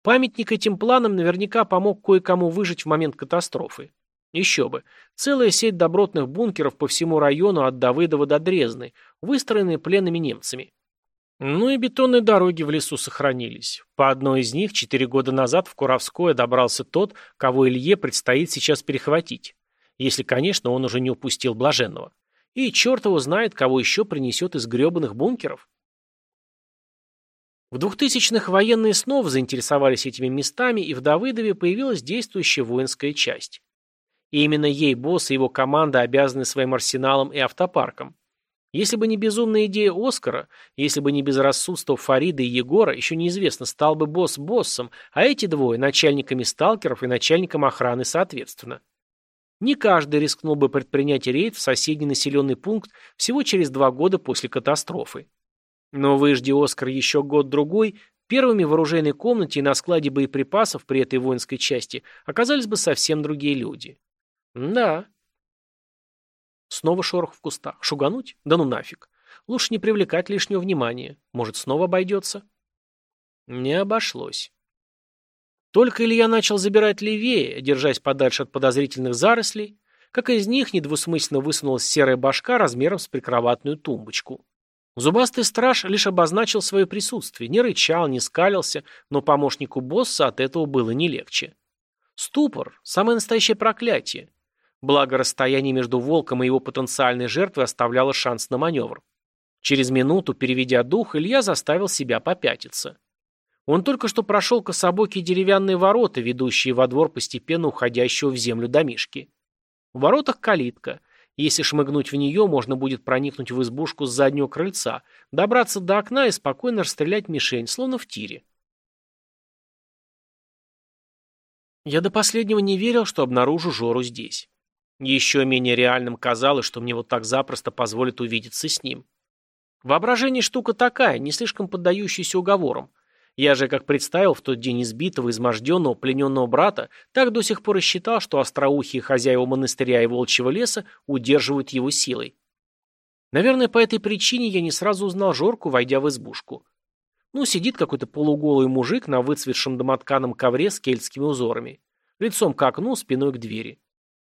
Памятник этим планам наверняка помог кое-кому выжить в момент катастрофы. Еще бы. Целая сеть добротных бункеров по всему району от Давыдова до Дрезны, выстроенные пленными немцами. Ну и бетонные дороги в лесу сохранились. По одной из них четыре года назад в Куровское добрался тот, кого Илье предстоит сейчас перехватить. Если, конечно, он уже не упустил блаженного. И черт его знает, кого еще принесет из гребаных бункеров. В 2000-х военные снова заинтересовались этими местами, и в Давыдове появилась действующая воинская часть. И именно ей босс и его команда обязаны своим арсеналом и автопарком. Если бы не безумная идея Оскара, если бы не безрассудство Фарида и Егора, еще неизвестно, стал бы босс боссом, а эти двое – начальниками сталкеров и начальником охраны соответственно. Не каждый рискнул бы предпринять рейд в соседний населенный пункт всего через два года после катастрофы. Но выжди Оскар еще год-другой, первыми в оружейной комнате и на складе боеприпасов при этой воинской части оказались бы совсем другие люди. Да, Снова шорох в кустах. Шугануть? Да ну нафиг. Лучше не привлекать лишнего внимания. Может, снова обойдется? Не обошлось. Только Илья начал забирать левее, держась подальше от подозрительных зарослей, как из них недвусмысленно высунулась серая башка размером с прикроватную тумбочку. Зубастый страж лишь обозначил свое присутствие, не рычал, не скалился, но помощнику босса от этого было не легче. Ступор – самое настоящее проклятие. Благо, расстояние между волком и его потенциальной жертвой оставляло шанс на маневр. Через минуту, переведя дух, Илья заставил себя попятиться. Он только что прошел кособокие деревянные ворота, ведущие во двор постепенно уходящего в землю домишки. В воротах калитка. Если шмыгнуть в нее, можно будет проникнуть в избушку с заднего крыльца, добраться до окна и спокойно расстрелять мишень, словно в тире. Я до последнего не верил, что обнаружу Жору здесь. Еще менее реальным казалось, что мне вот так запросто позволят увидеться с ним. Воображение штука такая, не слишком поддающаяся уговорам. Я же, как представил в тот день избитого, изможденного, плененного брата, так до сих пор и считал, что остроухие хозяева монастыря и волчьего леса удерживают его силой. Наверное, по этой причине я не сразу узнал Жорку, войдя в избушку. Ну, сидит какой-то полуголый мужик на выцветшем домотканом ковре с кельтскими узорами. Лицом к окну, спиной к двери.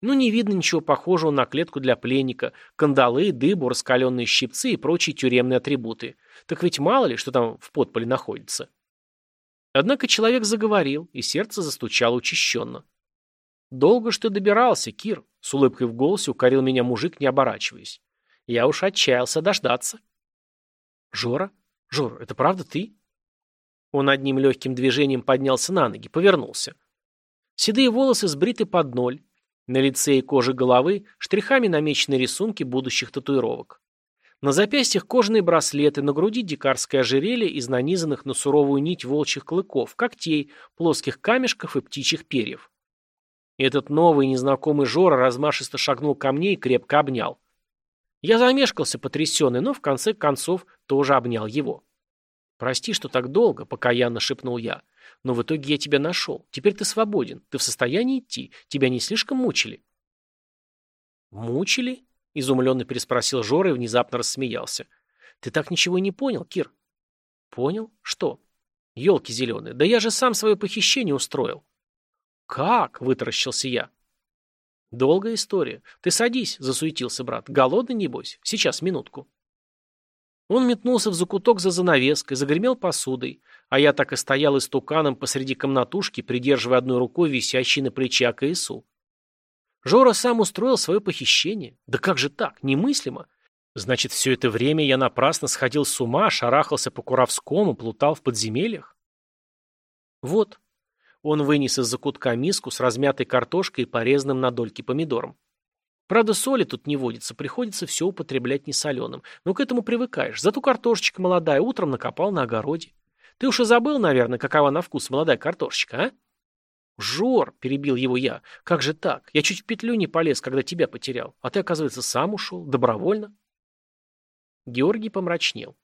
Ну, не видно ничего похожего на клетку для пленника, кандалы, дыбу, раскаленные щипцы и прочие тюремные атрибуты. Так ведь мало ли, что там в подполе находится. Однако человек заговорил, и сердце застучало учащенно. «Долго что добирался, Кир?» — с улыбкой в голосе укорил меня мужик, не оборачиваясь. «Я уж отчаялся дождаться». «Жора? Жор, это правда ты?» Он одним легким движением поднялся на ноги, повернулся. Седые волосы сбриты под ноль, на лице и коже головы штрихами намечены рисунки будущих татуировок. На запястьях кожаные браслеты, на груди дикарское ожерелье из нанизанных на суровую нить волчьих клыков, когтей, плоских камешков и птичьих перьев. Этот новый незнакомый Жора размашисто шагнул ко мне и крепко обнял. Я замешкался потрясенный, но в конце концов тоже обнял его. «Прости, что так долго», — покаянно шепнул я. Но в итоге я тебя нашел. Теперь ты свободен. Ты в состоянии идти. Тебя не слишком мучили?» «Мучили?» — изумленно переспросил Жора и внезапно рассмеялся. «Ты так ничего и не понял, Кир?» «Понял? Что?» «Елки зеленые, да я же сам свое похищение устроил». «Как?» — вытаращился я. «Долгая история. Ты садись», — засуетился брат. «Голодный, небось? Сейчас, минутку». Он метнулся в закуток за занавеской, загремел посудой, а я так и стоял истуканом посреди комнатушки, придерживая одной рукой висящий на плече АКСУ. Жора сам устроил свое похищение. Да как же так? Немыслимо. Значит, все это время я напрасно сходил с ума, шарахался по Куровскому, плутал в подземельях? Вот. Он вынес из закутка миску с размятой картошкой и порезанным на дольки помидором. Правда, соли тут не водится, приходится все употреблять несоленым. Но к этому привыкаешь. Зато картошечка молодая утром накопал на огороде. Ты уж и забыл, наверное, какова на вкус молодая картошечка, а? «Жор!» — перебил его я. «Как же так? Я чуть в петлю не полез, когда тебя потерял. А ты, оказывается, сам ушел. Добровольно?» Георгий помрачнел.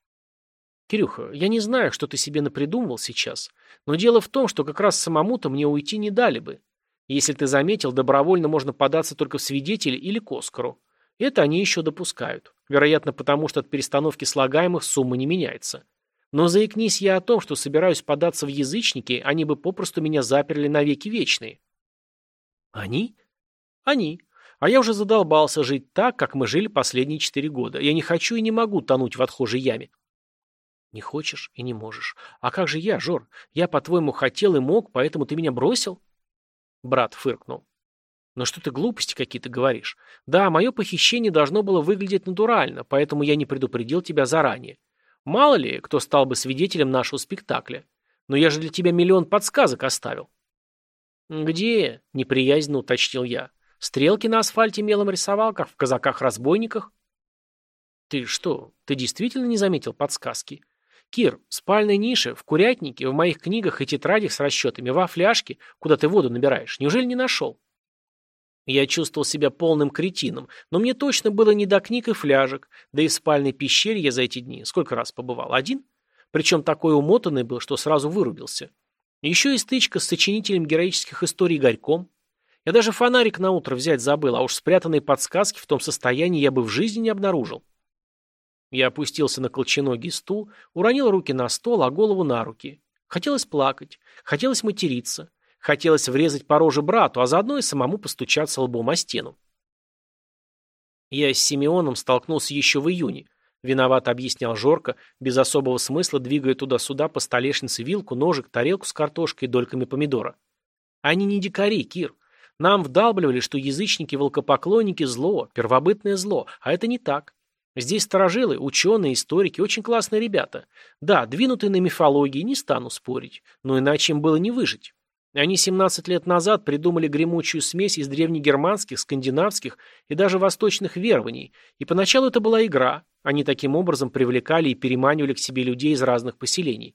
«Кирюха, я не знаю, что ты себе напридумывал сейчас, но дело в том, что как раз самому-то мне уйти не дали бы. Если ты заметил, добровольно можно податься только в свидетели или к Оскару. Это они еще допускают. Вероятно, потому что от перестановки слагаемых сумма не меняется. Но заикнись я о том, что собираюсь податься в язычники, они бы попросту меня заперли навеки вечные. Они? Они. А я уже задолбался жить так, как мы жили последние четыре года. Я не хочу и не могу тонуть в отхожей яме. Не хочешь и не можешь. А как же я, Жор? Я, по-твоему, хотел и мог, поэтому ты меня бросил? Брат фыркнул. Но что ты глупости какие-то говоришь? Да, мое похищение должно было выглядеть натурально, поэтому я не предупредил тебя заранее. Мало ли, кто стал бы свидетелем нашего спектакля. Но я же для тебя миллион подсказок оставил. «Где?» – неприязненно уточнил я. «Стрелки на асфальте мелом рисовал, как в казаках-разбойниках?» «Ты что, ты действительно не заметил подсказки? Кир, в спальной нише, в курятнике, в моих книгах и тетрадях с расчетами, во фляжке, куда ты воду набираешь, неужели не нашел?» Я чувствовал себя полным кретином, но мне точно было не до книг и фляжек, да и в спальной пещере я за эти дни сколько раз побывал? Один? Причем такой умотанный был, что сразу вырубился. Еще и стычка с сочинителем героических историй Горьком. Я даже фонарик на утро взять забыл, а уж спрятанные подсказки в том состоянии я бы в жизни не обнаружил. Я опустился на колченогий стул, уронил руки на стол, а голову на руки. Хотелось плакать, хотелось материться. Хотелось врезать по роже брату, а заодно и самому постучаться лбом о стену. Я с Симеоном столкнулся еще в июне. Виноват объяснял Жорка, без особого смысла двигая туда-сюда по столешнице вилку, ножик, тарелку с картошкой и дольками помидора. Они не дикари, Кир. Нам вдалбливали, что язычники-волкопоклонники – зло, первобытное зло, а это не так. Здесь сторожилы, ученые, историки, очень классные ребята. Да, двинутые на мифологии, не стану спорить, но иначе им было не выжить. Они 17 лет назад придумали гремучую смесь из древнегерманских, скандинавских и даже восточных верований, и поначалу это была игра, они таким образом привлекали и переманивали к себе людей из разных поселений.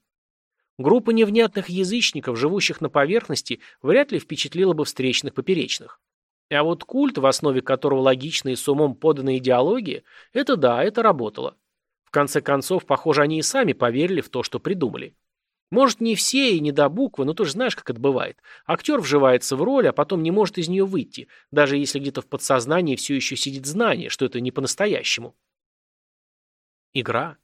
Группа невнятных язычников, живущих на поверхности, вряд ли впечатлила бы встречных поперечных. А вот культ, в основе которого логичная и с умом поданная идеология, это да, это работало. В конце концов, похоже, они и сами поверили в то, что придумали. Может, не все и не до буквы, но ты же знаешь, как это бывает. Актер вживается в роль, а потом не может из нее выйти, даже если где-то в подсознании все еще сидит знание, что это не по-настоящему. Игра?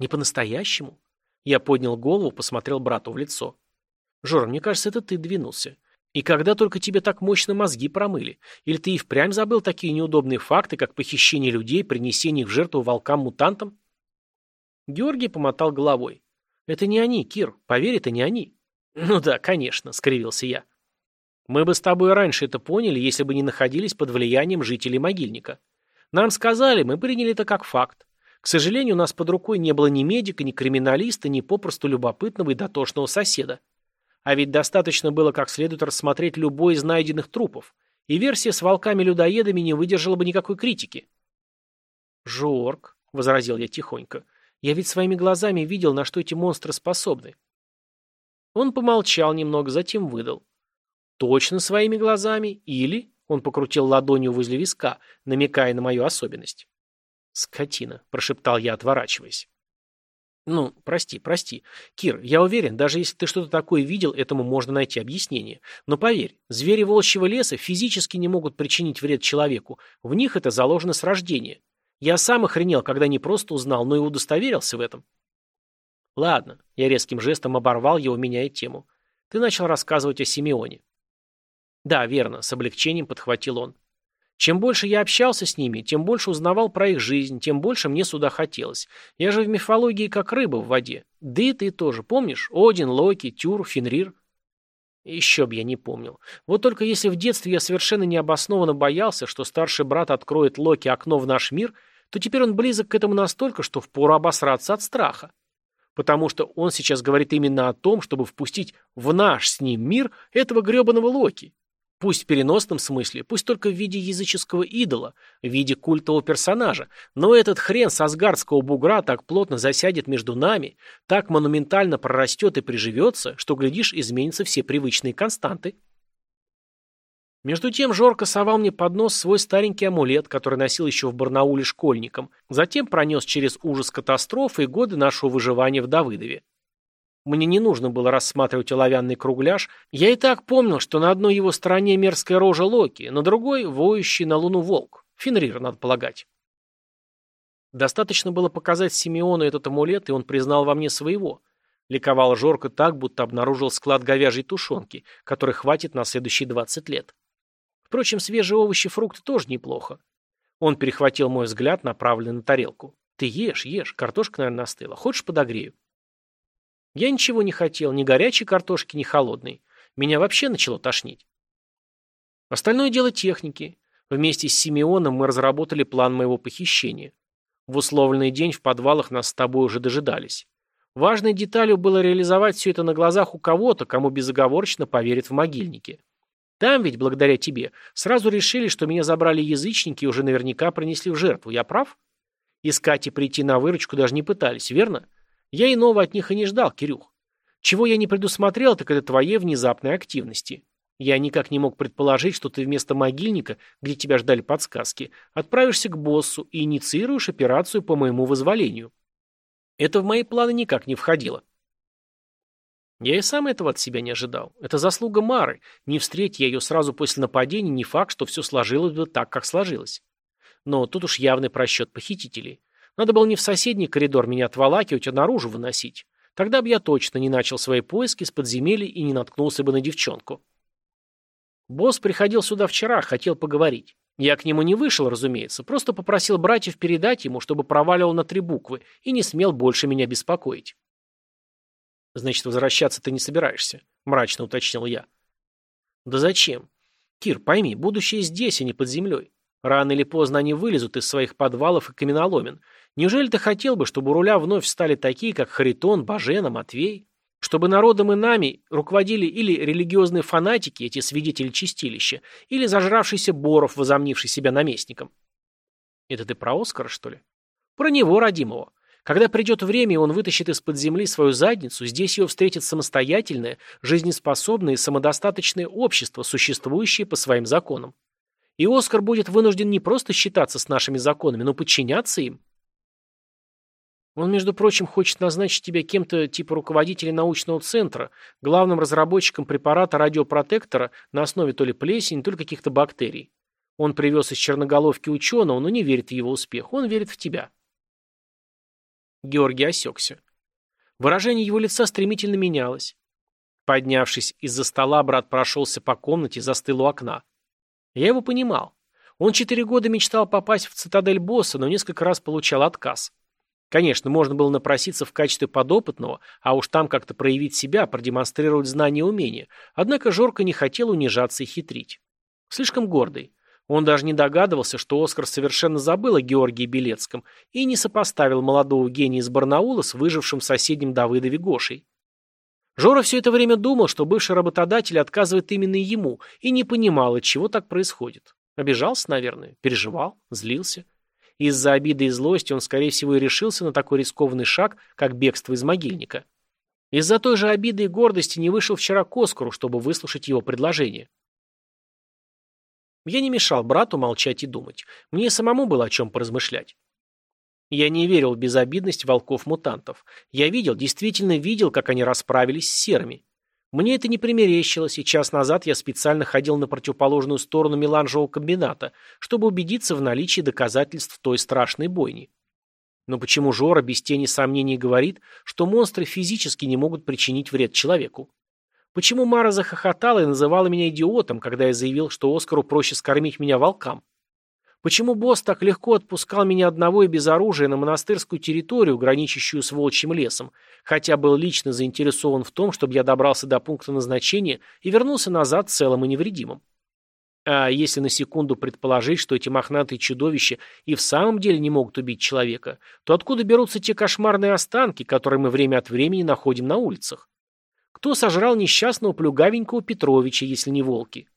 Не по-настоящему? Я поднял голову, посмотрел брату в лицо. Жора, мне кажется, это ты двинулся. И когда только тебе так мощно мозги промыли? Или ты и впрямь забыл такие неудобные факты, как похищение людей, принесение их в жертву волкам-мутантам? Георгий помотал головой. Это не они, Кир, поверь, это не они. Ну да, конечно, скривился я. Мы бы с тобой раньше это поняли, если бы не находились под влиянием жителей могильника. Нам сказали, мы приняли это как факт. К сожалению, у нас под рукой не было ни медика, ни криминалиста, ни попросту любопытного и дотошного соседа. А ведь достаточно было как следует рассмотреть любой из найденных трупов, и версия с волками-людоедами не выдержала бы никакой критики. «Жорк», — возразил я тихонько, я ведь своими глазами видел, на что эти монстры способны. Он помолчал немного, затем выдал. Точно своими глазами? Или... Он покрутил ладонью возле виска, намекая на мою особенность. «Скотина», — прошептал я, отворачиваясь. «Ну, прости, прости. Кир, я уверен, даже если ты что-то такое видел, этому можно найти объяснение. Но поверь, звери волчьего леса физически не могут причинить вред человеку. В них это заложено с рождения. Я сам охренел, когда не просто узнал, но и удостоверился в этом. Ладно, я резким жестом оборвал его, меняя тему. Ты начал рассказывать о Симеоне. Да, верно, с облегчением подхватил он. Чем больше я общался с ними, тем больше узнавал про их жизнь, тем больше мне сюда хотелось. Я же в мифологии как рыба в воде. Да и ты тоже, помнишь? Один, Локи, Тюр, Фенрир. Еще б я не помнил. Вот только если в детстве я совершенно необоснованно боялся, что старший брат откроет Локи окно в наш мир, то теперь он близок к этому настолько, что впору обосраться от страха. Потому что он сейчас говорит именно о том, чтобы впустить в наш с ним мир этого гребаного Локи. Пусть в переносном смысле, пусть только в виде языческого идола, в виде культового персонажа, но этот хрен с асгардского бугра так плотно засядет между нами, так монументально прорастет и приживется, что, глядишь, изменятся все привычные константы. Между тем Жорко совал мне под нос свой старенький амулет, который носил еще в Барнауле школьником, затем пронес через ужас катастрофы и годы нашего выживания в Давыдове. Мне не нужно было рассматривать оловянный кругляш. Я и так помнил, что на одной его стороне мерзкая рожа Локи, на другой — воющий на луну волк. Фенрир, надо полагать. Достаточно было показать Симеону этот амулет, и он признал во мне своего. Ликовал Жорко так, будто обнаружил склад говяжьей тушенки, который хватит на следующие 20 лет. Впрочем, свежие овощи и фрукты тоже неплохо. Он перехватил мой взгляд, направленный на тарелку. «Ты ешь, ешь, картошка, наверное, остыла. Хочешь, подогрею?» Я ничего не хотел, ни горячей картошки, ни холодной. Меня вообще начало тошнить. Остальное дело техники. Вместе с Симеоном мы разработали план моего похищения. В условленный день в подвалах нас с тобой уже дожидались. Важной деталью было реализовать все это на глазах у кого-то, кому безоговорочно поверит в могильнике. Там ведь, благодаря тебе, сразу решили, что меня забрали язычники и уже наверняка принесли в жертву. Я прав? Искать и прийти на выручку даже не пытались, верно? Я иного от них и не ждал, Кирюх. Чего я не предусмотрел, так это твоей внезапной активности. Я никак не мог предположить, что ты вместо могильника, где тебя ждали подсказки, отправишься к боссу и инициируешь операцию по моему вызволению. Это в мои планы никак не входило. Я и сам этого от себя не ожидал. Это заслуга Мары. Не встреть я ее сразу после нападения, не факт, что все сложилось бы так, как сложилось. Но тут уж явный просчет похитителей. Надо было не в соседний коридор меня отволакивать, а наружу выносить. Тогда бы я точно не начал свои поиски с подземелья и не наткнулся бы на девчонку. Босс приходил сюда вчера, хотел поговорить. Я к нему не вышел, разумеется, просто попросил братьев передать ему, чтобы проваливал на три буквы и не смел больше меня беспокоить. «Значит, возвращаться ты не собираешься?» – мрачно уточнил я. «Да зачем? Кир, пойми, будущее здесь, а не под землей. Рано или поздно они вылезут из своих подвалов и каменоломен. Неужели ты хотел бы, чтобы у руля вновь стали такие, как Харитон, Бажена, Матвей? Чтобы народом и нами руководили или религиозные фанатики, эти свидетели чистилища, или зажравшийся Боров, возомнивший себя наместником? Это ты про Оскара, что ли? Про него, родимого. Когда придет время, и он вытащит из-под земли свою задницу, здесь его встретит самостоятельное, жизнеспособное и самодостаточное общество, существующее по своим законам. И Оскар будет вынужден не просто считаться с нашими законами, но подчиняться им. Он, между прочим, хочет назначить тебя кем-то типа руководителя научного центра, главным разработчиком препарата радиопротектора на основе то ли плесени, то ли каких-то бактерий. Он привез из черноголовки ученого, но не верит в его успех. Он верит в тебя. Георгий осекся. Выражение его лица стремительно менялось. Поднявшись из-за стола, брат прошелся по комнате, застыл у окна. Я его понимал. Он четыре года мечтал попасть в цитадель босса, но несколько раз получал отказ. Конечно, можно было напроситься в качестве подопытного, а уж там как-то проявить себя, продемонстрировать знания и умения. Однако Жорка не хотел унижаться и хитрить. Слишком гордый. Он даже не догадывался, что Оскар совершенно забыл о Георгии Белецком и не сопоставил молодого гения из Барнаула с выжившим соседним Давыдове Гошей. Жора все это время думал, что бывший работодатель отказывает именно ему, и не понимал, от чего так происходит. Обижался, наверное, переживал, злился. Из-за обиды и злости он, скорее всего, и решился на такой рискованный шаг, как бегство из могильника. Из-за той же обиды и гордости не вышел вчера к Оскару, чтобы выслушать его предложение. Я не мешал брату молчать и думать. Мне самому было о чем поразмышлять. Я не верил в безобидность волков-мутантов. Я видел, действительно видел, как они расправились с серыми. Мне это не примерещилось, и час назад я специально ходил на противоположную сторону меланжевого комбината, чтобы убедиться в наличии доказательств той страшной бойни. Но почему Жора без тени сомнений говорит, что монстры физически не могут причинить вред человеку? Почему Мара захохотала и называла меня идиотом, когда я заявил, что Оскару проще скормить меня волкам? Почему босс так легко отпускал меня одного и без оружия на монастырскую территорию, граничащую с волчьим лесом, хотя был лично заинтересован в том, чтобы я добрался до пункта назначения и вернулся назад целым и невредимым? А если на секунду предположить, что эти мохнатые чудовища и в самом деле не могут убить человека, то откуда берутся те кошмарные останки, которые мы время от времени находим на улицах? Кто сожрал несчастного плюгавенького Петровича, если не волки?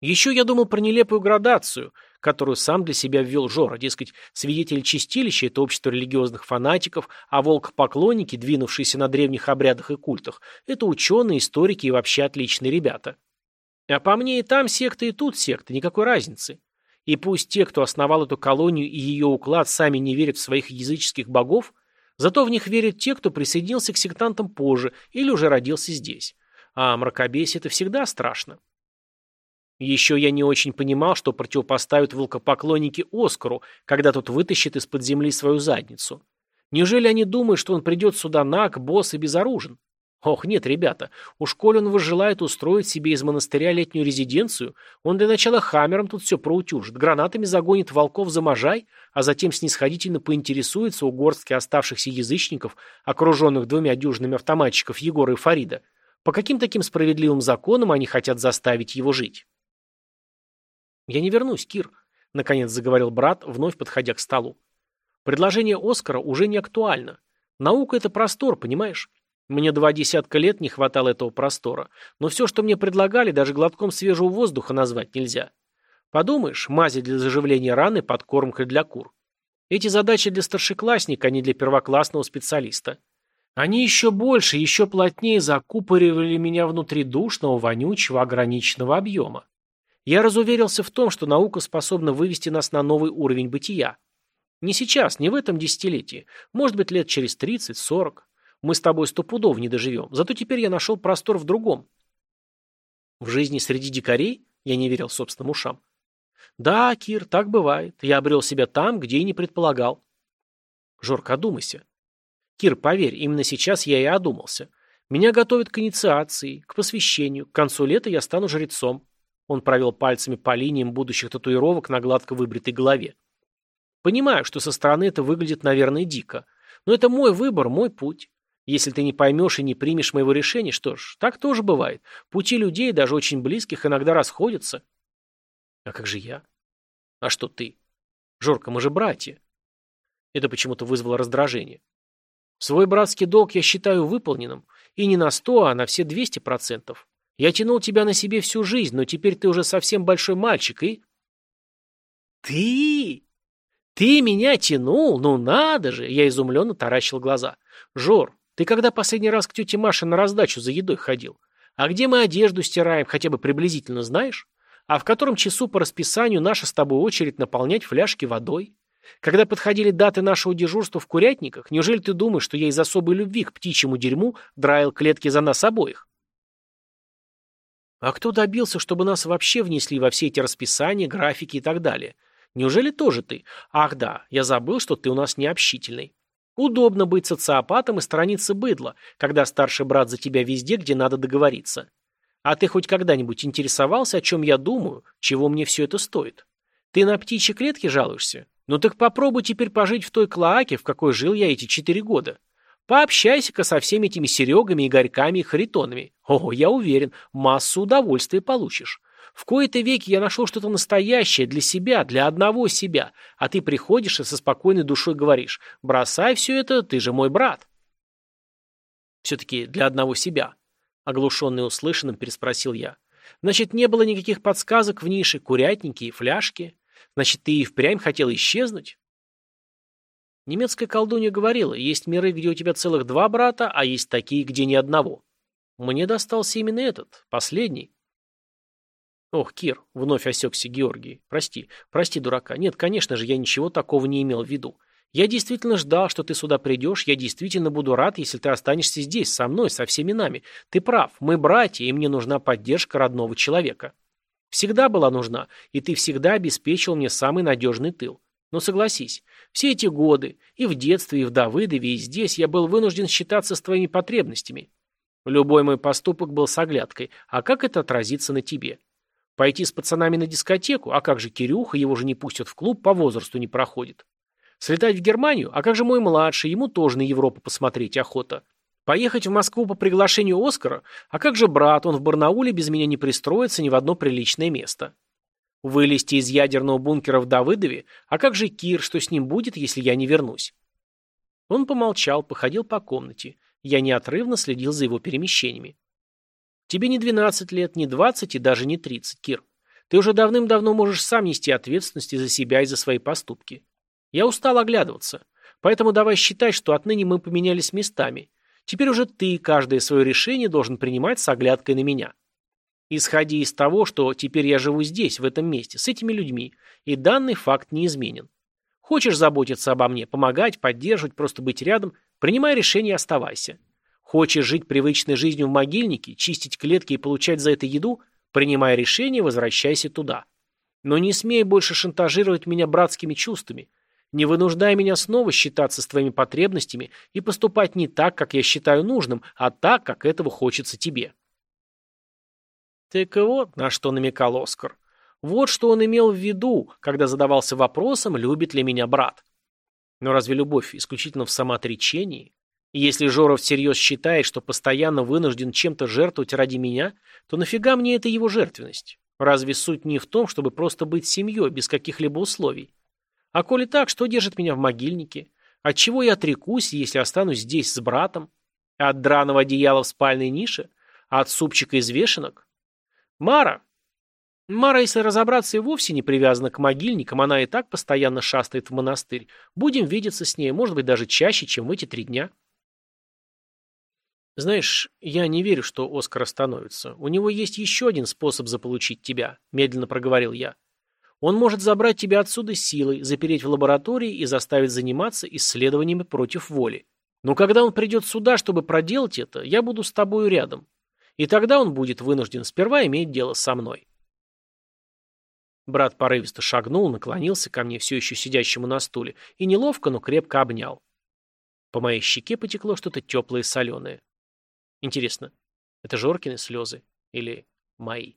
Еще я думал про нелепую градацию, которую сам для себя ввел Жора, дескать, свидетель чистилища – это общество религиозных фанатиков, а волк-поклонники, двинувшиеся на древних обрядах и культах – это ученые, историки и вообще отличные ребята. А по мне и там секта, и тут секта, никакой разницы. И пусть те, кто основал эту колонию и ее уклад, сами не верят в своих языческих богов, зато в них верят те, кто присоединился к сектантам позже или уже родился здесь. А мракобесие – это всегда страшно. Еще я не очень понимал, что противопоставят волкопоклонники Оскару, когда тот вытащит из-под земли свою задницу. Неужели они думают, что он придет сюда наг, босс и безоружен? Ох, нет, ребята, уж коли он желает устроить себе из монастыря летнюю резиденцию, он для начала хаммером тут все проутюжит, гранатами загонит волков за можай, а затем снисходительно поинтересуется у горстки оставшихся язычников, окруженных двумя дюжинами автоматчиков Егора и Фарида, по каким таким справедливым законам они хотят заставить его жить. «Я не вернусь, Кир», — наконец заговорил брат, вновь подходя к столу. «Предложение Оскара уже не актуально. Наука — это простор, понимаешь? Мне два десятка лет не хватало этого простора, но все, что мне предлагали, даже глотком свежего воздуха назвать нельзя. Подумаешь, мази для заживления раны, подкормка для кур. Эти задачи для старшеклассника, а не для первоклассного специалиста. Они еще больше, еще плотнее закупоривали меня внутри душного, вонючего, ограниченного объема. Я разуверился в том, что наука способна вывести нас на новый уровень бытия. Не сейчас, не в этом десятилетии. Может быть, лет через 30-40. Мы с тобой сто пудов не доживем. Зато теперь я нашел простор в другом. В жизни среди дикарей? Я не верил собственным ушам. Да, Кир, так бывает. Я обрел себя там, где и не предполагал. Жорка, одумайся. Кир, поверь, именно сейчас я и одумался. Меня готовят к инициации, к посвящению. К концу лета я стану жрецом. Он провел пальцами по линиям будущих татуировок на гладко выбритой голове. Понимаю, что со стороны это выглядит, наверное, дико. Но это мой выбор, мой путь. Если ты не поймешь и не примешь моего решения, что ж, так тоже бывает. Пути людей, даже очень близких, иногда расходятся. А как же я? А что ты? Жорка, мы же братья. Это почему-то вызвало раздражение. Свой братский долг я считаю выполненным. И не на сто, а на все двести процентов. Я тянул тебя на себе всю жизнь, но теперь ты уже совсем большой мальчик и... Ты? Ты меня тянул? Ну надо же! Я изумленно таращил глаза. Жор, ты когда последний раз к тете Маше на раздачу за едой ходил? А где мы одежду стираем, хотя бы приблизительно знаешь? А в котором часу по расписанию наша с тобой очередь наполнять фляжки водой? Когда подходили даты нашего дежурства в курятниках, неужели ты думаешь, что я из особой любви к птичьему дерьму драил клетки за нас обоих? А кто добился, чтобы нас вообще внесли во все эти расписания, графики и так далее? Неужели тоже ты? Ах да, я забыл, что ты у нас необщительный. Удобно быть социопатом и сторониться быдла, когда старший брат за тебя везде, где надо договориться. А ты хоть когда-нибудь интересовался, о чем я думаю, чего мне все это стоит? Ты на птичьи клетки жалуешься? Ну так попробуй теперь пожить в той клоаке, в какой жил я эти четыре года. Пообщайся-ка со всеми этими Серегами, Игорьками и Харитонами. Ого, я уверен, массу удовольствия получишь. В кои-то веки я нашел что-то настоящее для себя, для одного себя, а ты приходишь и со спокойной душой говоришь, бросай все это, ты же мой брат. Все-таки для одного себя. Оглушенный услышанным переспросил я. Значит, не было никаких подсказок в нише, курятники и фляжки. Значит, ты и впрямь хотел исчезнуть? Немецкая колдунья говорила, есть миры, где у тебя целых два брата, а есть такие, где ни одного. Мне достался именно этот, последний. Ох, Кир, вновь осекся Георгий. Прости, прости, дурака. Нет, конечно же, я ничего такого не имел в виду. Я действительно ждал, что ты сюда придешь. Я действительно буду рад, если ты останешься здесь, со мной, со всеми нами. Ты прав, мы братья, и мне нужна поддержка родного человека. Всегда была нужна, и ты всегда обеспечил мне самый надежный тыл. Но согласись, все эти годы, и в детстве, и в Давыдове, и здесь, я был вынужден считаться с твоими потребностями. Любой мой поступок был с оглядкой, а как это отразится на тебе? Пойти с пацанами на дискотеку, а как же Кирюха, его же не пустят в клуб, по возрасту не проходит. Слетать в Германию, а как же мой младший, ему тоже на Европу посмотреть охота. Поехать в Москву по приглашению Оскара, а как же брат, он в Барнауле без меня не пристроится ни в одно приличное место. Вылезти из ядерного бункера в Давыдове? А как же Кир, что с ним будет, если я не вернусь? Он помолчал, походил по комнате. Я неотрывно следил за его перемещениями. Тебе не 12 лет, не 20 и даже не 30, Кир. Ты уже давным-давно можешь сам нести ответственность за себя и за свои поступки. Я устал оглядываться. Поэтому давай считать, что отныне мы поменялись местами. Теперь уже ты каждое свое решение должен принимать с оглядкой на меня. Исходи из того, что теперь я живу здесь, в этом месте, с этими людьми, и данный факт не изменен. Хочешь заботиться обо мне, помогать, поддерживать, просто быть рядом, принимай решение и оставайся. Хочешь жить привычной жизнью в могильнике, чистить клетки и получать за это еду, Принимай решение, возвращайся туда. Но не смей больше шантажировать меня братскими чувствами. Не вынуждай меня снова считаться с твоими потребностями и поступать не так, как я считаю нужным, а так, как этого хочется тебе. Так вот, на что намекал Оскар. Вот что он имел в виду, когда задавался вопросом, любит ли меня брат. Но разве любовь исключительно в самоотречении? Если Жоров всерьез считает, что постоянно вынужден чем-то жертвовать ради меня, то нафига мне эта его жертвенность? Разве суть не в том, чтобы просто быть семьей, без каких-либо условий? А коли так, что держит меня в могильнике? От чего я отрекусь, если останусь здесь с братом? От драного одеяла в спальной нише? От супчика из вешенок? Мара, Мара, если разобраться, и вовсе не привязана к могильникам, она и так постоянно шастает в монастырь. Будем видеться с ней, может быть, даже чаще, чем в эти три дня. Знаешь, я не верю, что Оскар остановится. У него есть еще один способ заполучить тебя, медленно проговорил я. Он может забрать тебя отсюда силой, запереть в лаборатории и заставить заниматься исследованиями против воли. Но когда он придет сюда, чтобы проделать это, я буду с тобою рядом. И тогда он будет вынужден сперва иметь дело со мной. Брат порывисто шагнул, наклонился ко мне, все еще сидящему на стуле, и неловко, но крепко обнял. По моей щеке потекло что-то теплое и соленое. Интересно, это Жоркины слезы или мои?